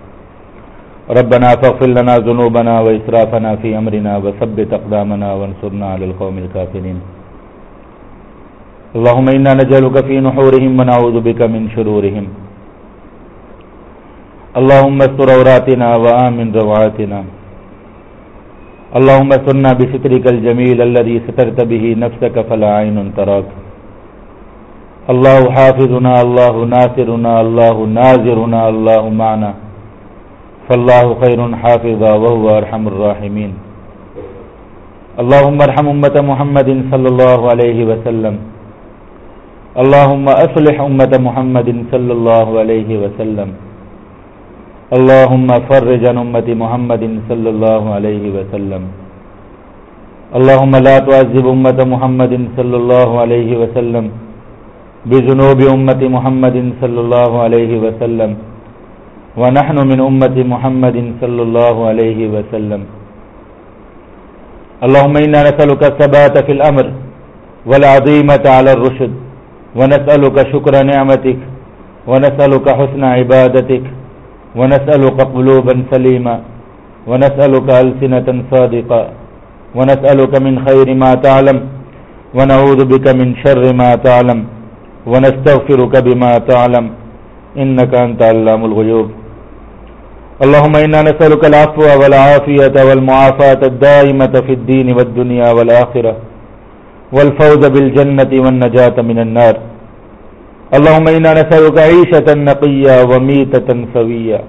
ربنا فاغفر لنا ذنوبنا وإسرافنا في أمرنا وثبت أقدامنا وانصرنا على القوم الكافرين. اللهم إنا نجعلك في نحورهم ونعوذ بك من شرورهم. اللهم استر عوراتنا وآمن روعاتنا. اللهم استرنا بسترك الجميل الذي سترت به نفسك فلا عين تراك. الله حافظنا، الله ناصرنا، الله ناظرنا، الله معنا. فالله خير حافظا وهو أرحم الراحمين اللهم ارحم أمة محمد صلى الله عليه وسلم. اللهم أصلح أمة محمد صلى الله عليه وسلم. اللهم فرج عن أمة محمد صلى الله عليه وسلم. اللهم لا تعذب أمة محمد صلى الله عليه وسلم. بذنوب أمة محمد صلى الله عليه وسلم. ونحن من أمة محمد صلى الله عليه وسلم. اللهم إنا نسألك الثبات في الأمر والعظيمة على الرشد ونسألك شكر نعمتك ونسألك حسن عبادتك ونسألك قلوبا سليما ونسألك ألسنة صادقة ونسألك من خير ما تعلم ونعوذ بك من شر ما تعلم ونستغفرك بما تعلم إنك أنت علام الغيوب. اللهم إنا نسألك العفو والعافية والمعافاة الدائمة في الدين والدنيا والآخرة والفوز بالجنة والنجاة من النار. اللهم إنا نسألك عيشة نقية وميتة سوية.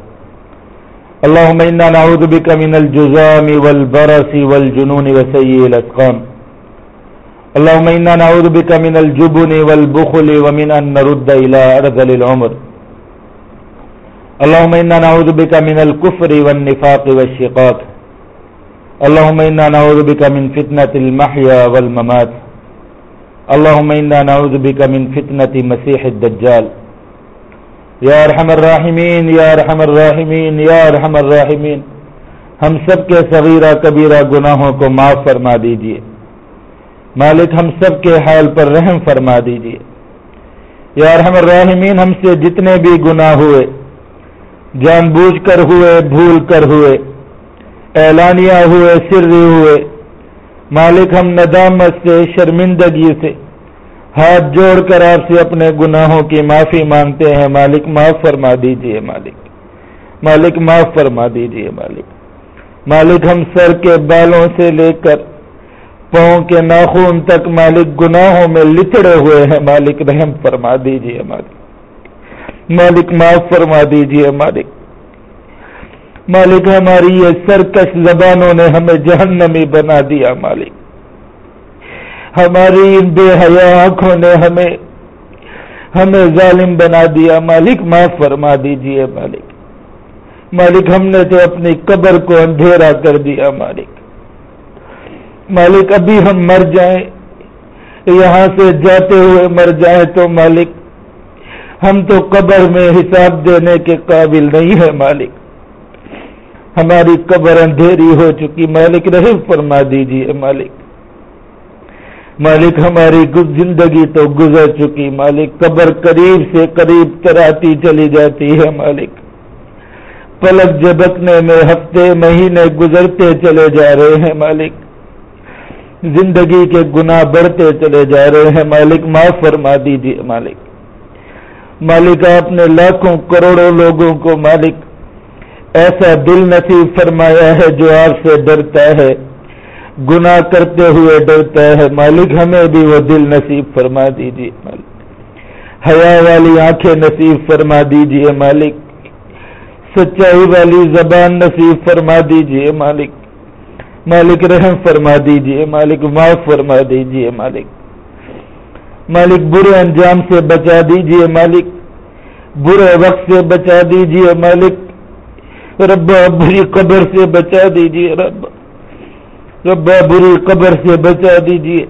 اللهم إنا نعوذ بك من الجزام والبرس والجنون وسيء الأسقام. اللهم إنا نعوذ بك من الجبن والبخل ومن أن نرد إلى أرذل العمر. اللهم إنا نعوذ بك من الكفر والنفاق والشقاق. اللهم إنا نعوذ بك من فتنة المحيا والممات. اللهم إنا نعوذ بك من فتنة مسيح الدجال. یا ارحم الراحمین یا ارحم الراحمین یا ارحم الراحمین ہم سب کے صغیرہ کبیرہ گناہوں کو معاف فرما دیجیے. مالک، ہم سب کے حال پر رحم فرما دیجیے. یا ارحم الراحمین ہم سے جتنے بھی گناہ ہوئے جان بوجھ کر ہوئے، بھول کر ہوئے، اعلانیہ ہوئے سری ہوئے۔ مالک ہم ندامت سے، شرمندگی سے، ہاتھ جوڑ کر آپ سے اپنے گناہوں کی معافی مانگتے ہیں۔ مالک، معاف فرما دیجیے مالک۔ مالک، معاف فرما دیجیے مالک۔ مالک، ہم سر کے بالوں سے لے کر پاؤں کے ناخون تک مالک گناہوں میں لچڑے ہوئے ہیں۔ مالک، رحم فرما دیجیے مالک۔ مالک معاف فرما دیجیے مالک۔ مالک ہماری یہ سرکش زبانوں نے ہمیں جہنمی بنا دیا مالک۔ ہماری ان بے حیا آنکھوں نے ہمیں ہمیں ظالم بنا دیا مالک، معاف فرما دیجیے مالک۔ مالک، ہم نے تو اپنی قبر کو اندھیرا کر دیا مالک۔ مالک، ابھی ہم مر جائیں، یہاں سے جاتے ہوئے مر جائیں تو مالک ہم تو قبر میں حساب دینے کے قابل نہیں ہے مالک۔ ہماری قبر اندھیری ہو چکی، مالک رحم فرما دیجیے مالک۔ مالک ہماری زندگی تو گزر چکی، مالک قبر قریب سے قریب تراتی چلی جاتی ہے مالک۔ پلک جبکنے میں ہفتے، مہینے گزرتے چلے جا رہے ہیں مالک۔ زندگی کے گناہ بڑھتے چلے جا رہے ہیں مالک، معاف فرما دیجیے مالک۔ مالک آپ نے لاکھوں کروڑوں لوگوں کو مالک، ایسا دل نصیب فرمایا ہے جو آپ سے ڈرتا ہے، گناہ کرتے ہوئے ڈرتا ہے۔ مالک، ہمیں بھی وہ دل نصیب فرما دیجیے مالک۔ حیا والی آنکھیں نصیب فرما دیجیے مالک۔ سچائی والی زبان نصیب فرما دیجیے مالک۔ مالک، رحم فرما دیجیے مالک، معاف فرما دیجیے مالک۔ مالک برے انجام سے بچا دیجیے مالک، برے وقت سے بچا دیجیے مالک، رب بری قبر سے بچا دیجیے رب ربا بری قبر سے بچا دیجیے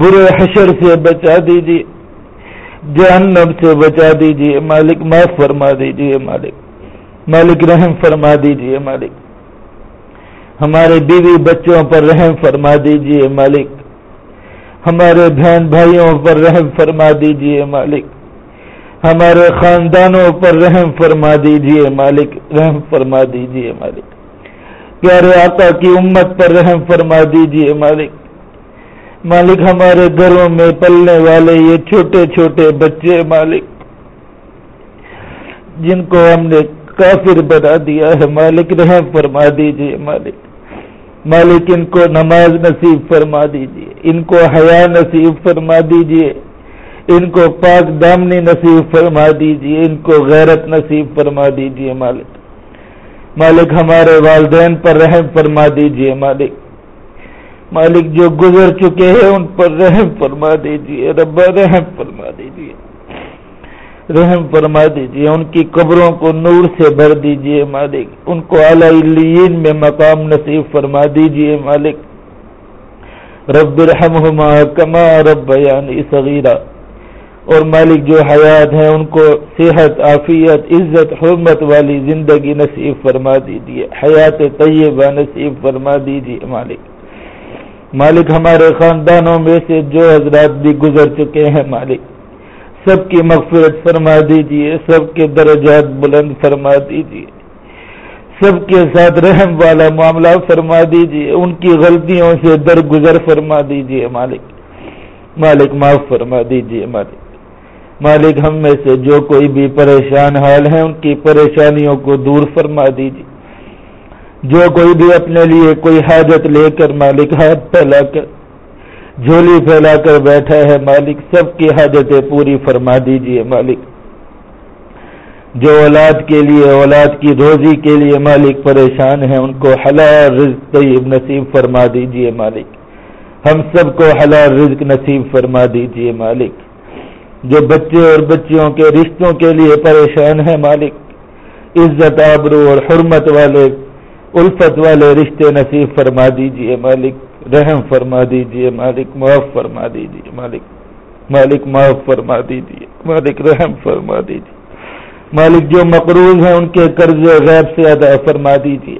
برے حشر سے بچا دیجیے جہنم سے بچا دیجیے مالک، معاف فرما دیجیے مالک مالک رحم فرما دیجیے مالک، ہمارے بیوی بچوں پر رحم فرما دیجیے مالک ہمارے بہن بھائیوں پر رحم فرما دیجیے مالک۔ ہمارے خاندانوں پر رحم فرما دیجیے مالک، رحم فرما دیجیے مالک۔ پیارے آقا کی امت پر رحم فرما دیجیے مالک۔ مالک، ہمارے گھروں میں پلنے والے یہ چھوٹے چھوٹے بچے مالک، جن کو ہم نے کافر بنا دیا ہے، مالک، رحم فرما دیجیے مالک۔ مالک ان کو نماز نصیب فرما دیجیے، ان کو حیا نصیب فرما دیجیے، ان کو پاک دامنی نصیب فرما دیجیے، ان کو غیرت نصیب فرما دیجیے مالک۔ مالک ہمارے والدین پر رحم فرما دیجیے مالک۔ مالک جو گزر چکے ہیں ان پر رحم فرما دیجیے، رب رحم فرما دیجیے۔ رحم فرما دیجیے، ان کی قبروں کو نور سے بھر دیجیے مالک۔ ان کو اعلی میں مقام نصیب فرما دیجیے مالک۔ رب رحمہما کما رب یعنی صغیرہ اور مالک جو حیات ہیں، ان کو صحت، عافیت، عزت، حرمت والی زندگی نصیب فرما دیجیے حیات طیبہ نصیب فرما دیجیے مالک۔ مالک ہمارے خاندانوں میں سے جو حضرات بھی گزر چکے ہیں مالک۔ سب کی مغفرت فرما دیجیے سب کے درجات بلند فرما دیجیے سب کے ساتھ رحم والا معاملہ فرما دیجیے ان کی غلطیوں سے درگزر فرما دیجیے مالک۔ مالک معاف فرما دیجیے مالک۔ مالک ہم میں سے جو کوئی بھی پریشان حال ہے ان کی پریشانیوں کو دور فرما دیجیے جو کوئی بھی اپنے لیے کوئی حاجت لے کر مالک ہاتھ پھیلا کر جھولی پھیلا کر بیٹھا ہے مالک، سب کی حاجتیں پوری فرما دیجیے مالک۔ جو اولاد کے لیے، اولاد کی روزی کے لیے مالک پریشان ہیں، ان کو حلال رزق طیب نصیب فرما دیجیے مالک۔ ہم سب کو حلال رزق نصیب فرما دیجیے مالک۔ جو بچے اور بچیوں کے رشتوں کے لیے پریشان ہیں مالک، عزت، آبرو اور حرمت والے، الفت والے رشتے نصیب فرما دیجیے مالک۔ رحم فرما دیجیے، مالک معاف فرما دیجیے، مالک مالک معاف فرما دیجیے، مالک رحم فرما دیجیے۔ مالک جو مقروض ہیں ان کے قرض غیب سے ادا فرما دیجیے۔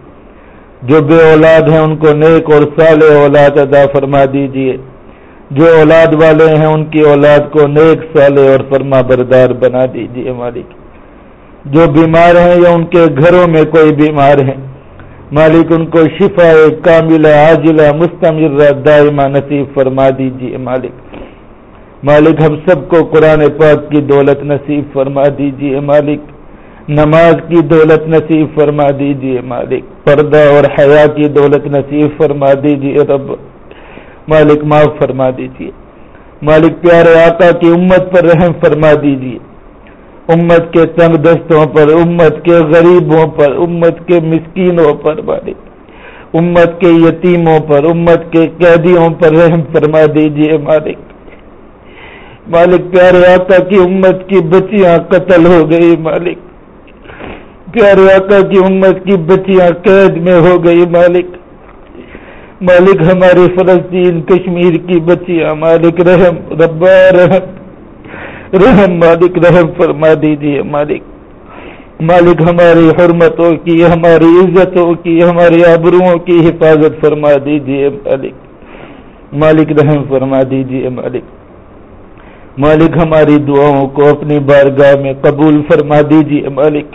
جو بے اولاد ہیں ان کو نیک اور صالح اولاد ادا فرما دیجیے۔ جو اولاد والے ہیں ان کی اولاد کو نیک سالے اور فرما بردار بنا دیجیے مالک۔ جو بیمار ہیں یا ان کے گھروں میں کوئی بیمار ہیں مالک ان کو شفا کاملہ عاجلہ مستمر، دائمہ نصیب فرما دیجیے مالک۔ مالک ہم سب کو قرآن پاک کی دولت نصیب فرما دیجیے مالک۔ نماز کی دولت نصیب فرما دیجیے مالک۔ پردہ اور حیا کی دولت نصیب فرما دیجیے رب۔ مالک معاف فرما دیجیے مالک پیارے آقا کی امت پر رحم فرما دیجیے امت کے تنگ دستوں پر، امت کے غریبوں پر، امت کے مسکینوں پر مالک امت کے یتیموں پر، امت کے قیدیوں پر رحم فرما دیجیے مالک۔ مالک، پیارے آقا کی امت کی بچیاں قتل ہو گئی مالک۔ پیارے آقا کی امت کی بچیاں قید میں ہو گئی مالک۔ مالک ہماری فلسطین، کشمیر کی بچیاں مالک، رحم، ربا، رحم۔ رحم مالک رحم فرما دیجیے مالک۔ مالک ہماری حرمتوں کی، ہماری عزتوں کی، ہماری آبروؤں کی حفاظت فرما دیجیے مالک۔ مالک رحم فرما دیجیے مالک۔ مالک ہماری دعاؤں کو اپنی بارگاہ میں قبول فرما دیجیے مالک۔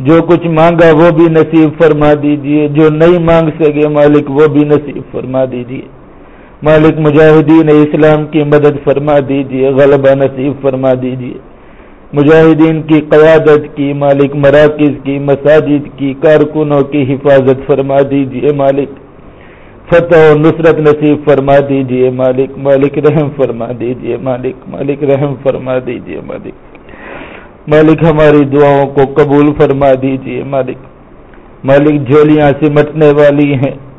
جو کچھ مانگا وہ بھی نصیب فرما دیجیے، جو نہیں مانگ سکے مالک وہ بھی نصیب فرما دیجیے۔ مالک مجاہدین اسلام کی مدد فرما دیجیے، غلبہ نصیب فرما دیجیے۔ مجاہدین کی قیادت کی، مالک مراکز کی، مساجد کی، کارکنوں کی حفاظت فرما دیجیے مالک۔ فتح و نصرت نصیب فرما دیجیے مالک۔ مالک رحم فرما دیجیے مالک۔ مالک رحم فرما دیجیے مالک۔ مالک ہماری دعاؤں کو قبول فرما دیجیے مالک۔ مالک جھولیاں سمٹنے والی ہیں۔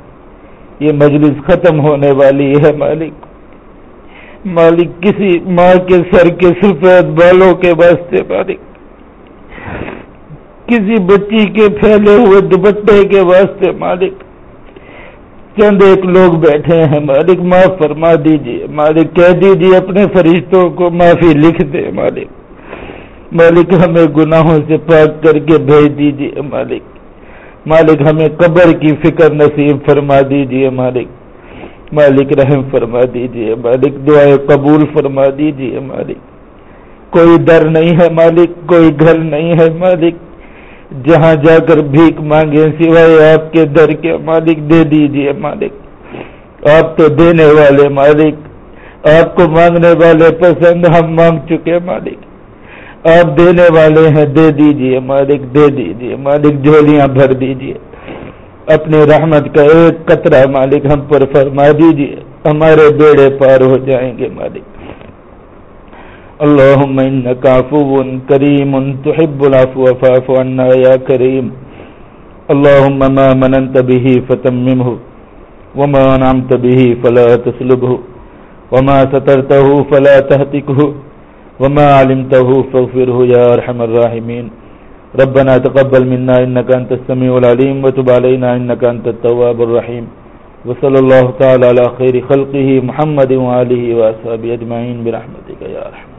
یہ مجلس ختم ہونے والی ہے مالک۔ مالک کسی ماں کے سر کے سفید بالوں کے واسطے مالک۔ کسی بچی کے پھیلے ہوئے دوپٹے کے واسطے مالک۔ چند ایک لوگ بیٹھے ہیں مالک، معاف فرما دیجیے مالک کہہ دیجیے اپنے فرشتوں کو معافی لکھ دے مالک۔ مالک ہمیں گناہوں سے پاک کر کے بھیج دیجیے مالک۔ مالک ہمیں قبر کی فکر نصیب فرما دیجیے مالک۔ مالک رحم فرما دیجیے مالک دعائیں قبول فرما دیجیے مالک۔ کوئی در نہیں ہے مالک، کوئی گھر نہیں ہے مالک۔ جہاں جا کر بھیک مانگے سوائے آپ کے در کے مالک، دے دیجیے مالک۔ آپ تو دینے والے مالک، آپ کو مانگنے والے پسند ہم مانگ چکے مالک۔ آپ دینے والے ہیں، دے دیجیے مالک، دے دیجیے مالک، جھولیاں بھر دیجیے۔ اپنی رحمت کا ایک قطرہ مالک ہم پر فرما دیجیے۔ ہمارے بیڑے پار ہو جائیں گے مالک۔ انك عفو کریم، تحب العفو، فاعف عنا یا کریم۔ اللهم ما مننت به فتممه وما أنعمت به فلا تسلبه وما سترته فلا تهتكه وما علمته فاغفره يا أرحم الراحمين. ربنا تقبل منا إنك أنت السميع العليم وتب علينا إنك أنت التواب الرحيم. وصلى الله تعالى على خير خلقه محمد وآله وأصحابه أجمعين برحمتك يا أرحم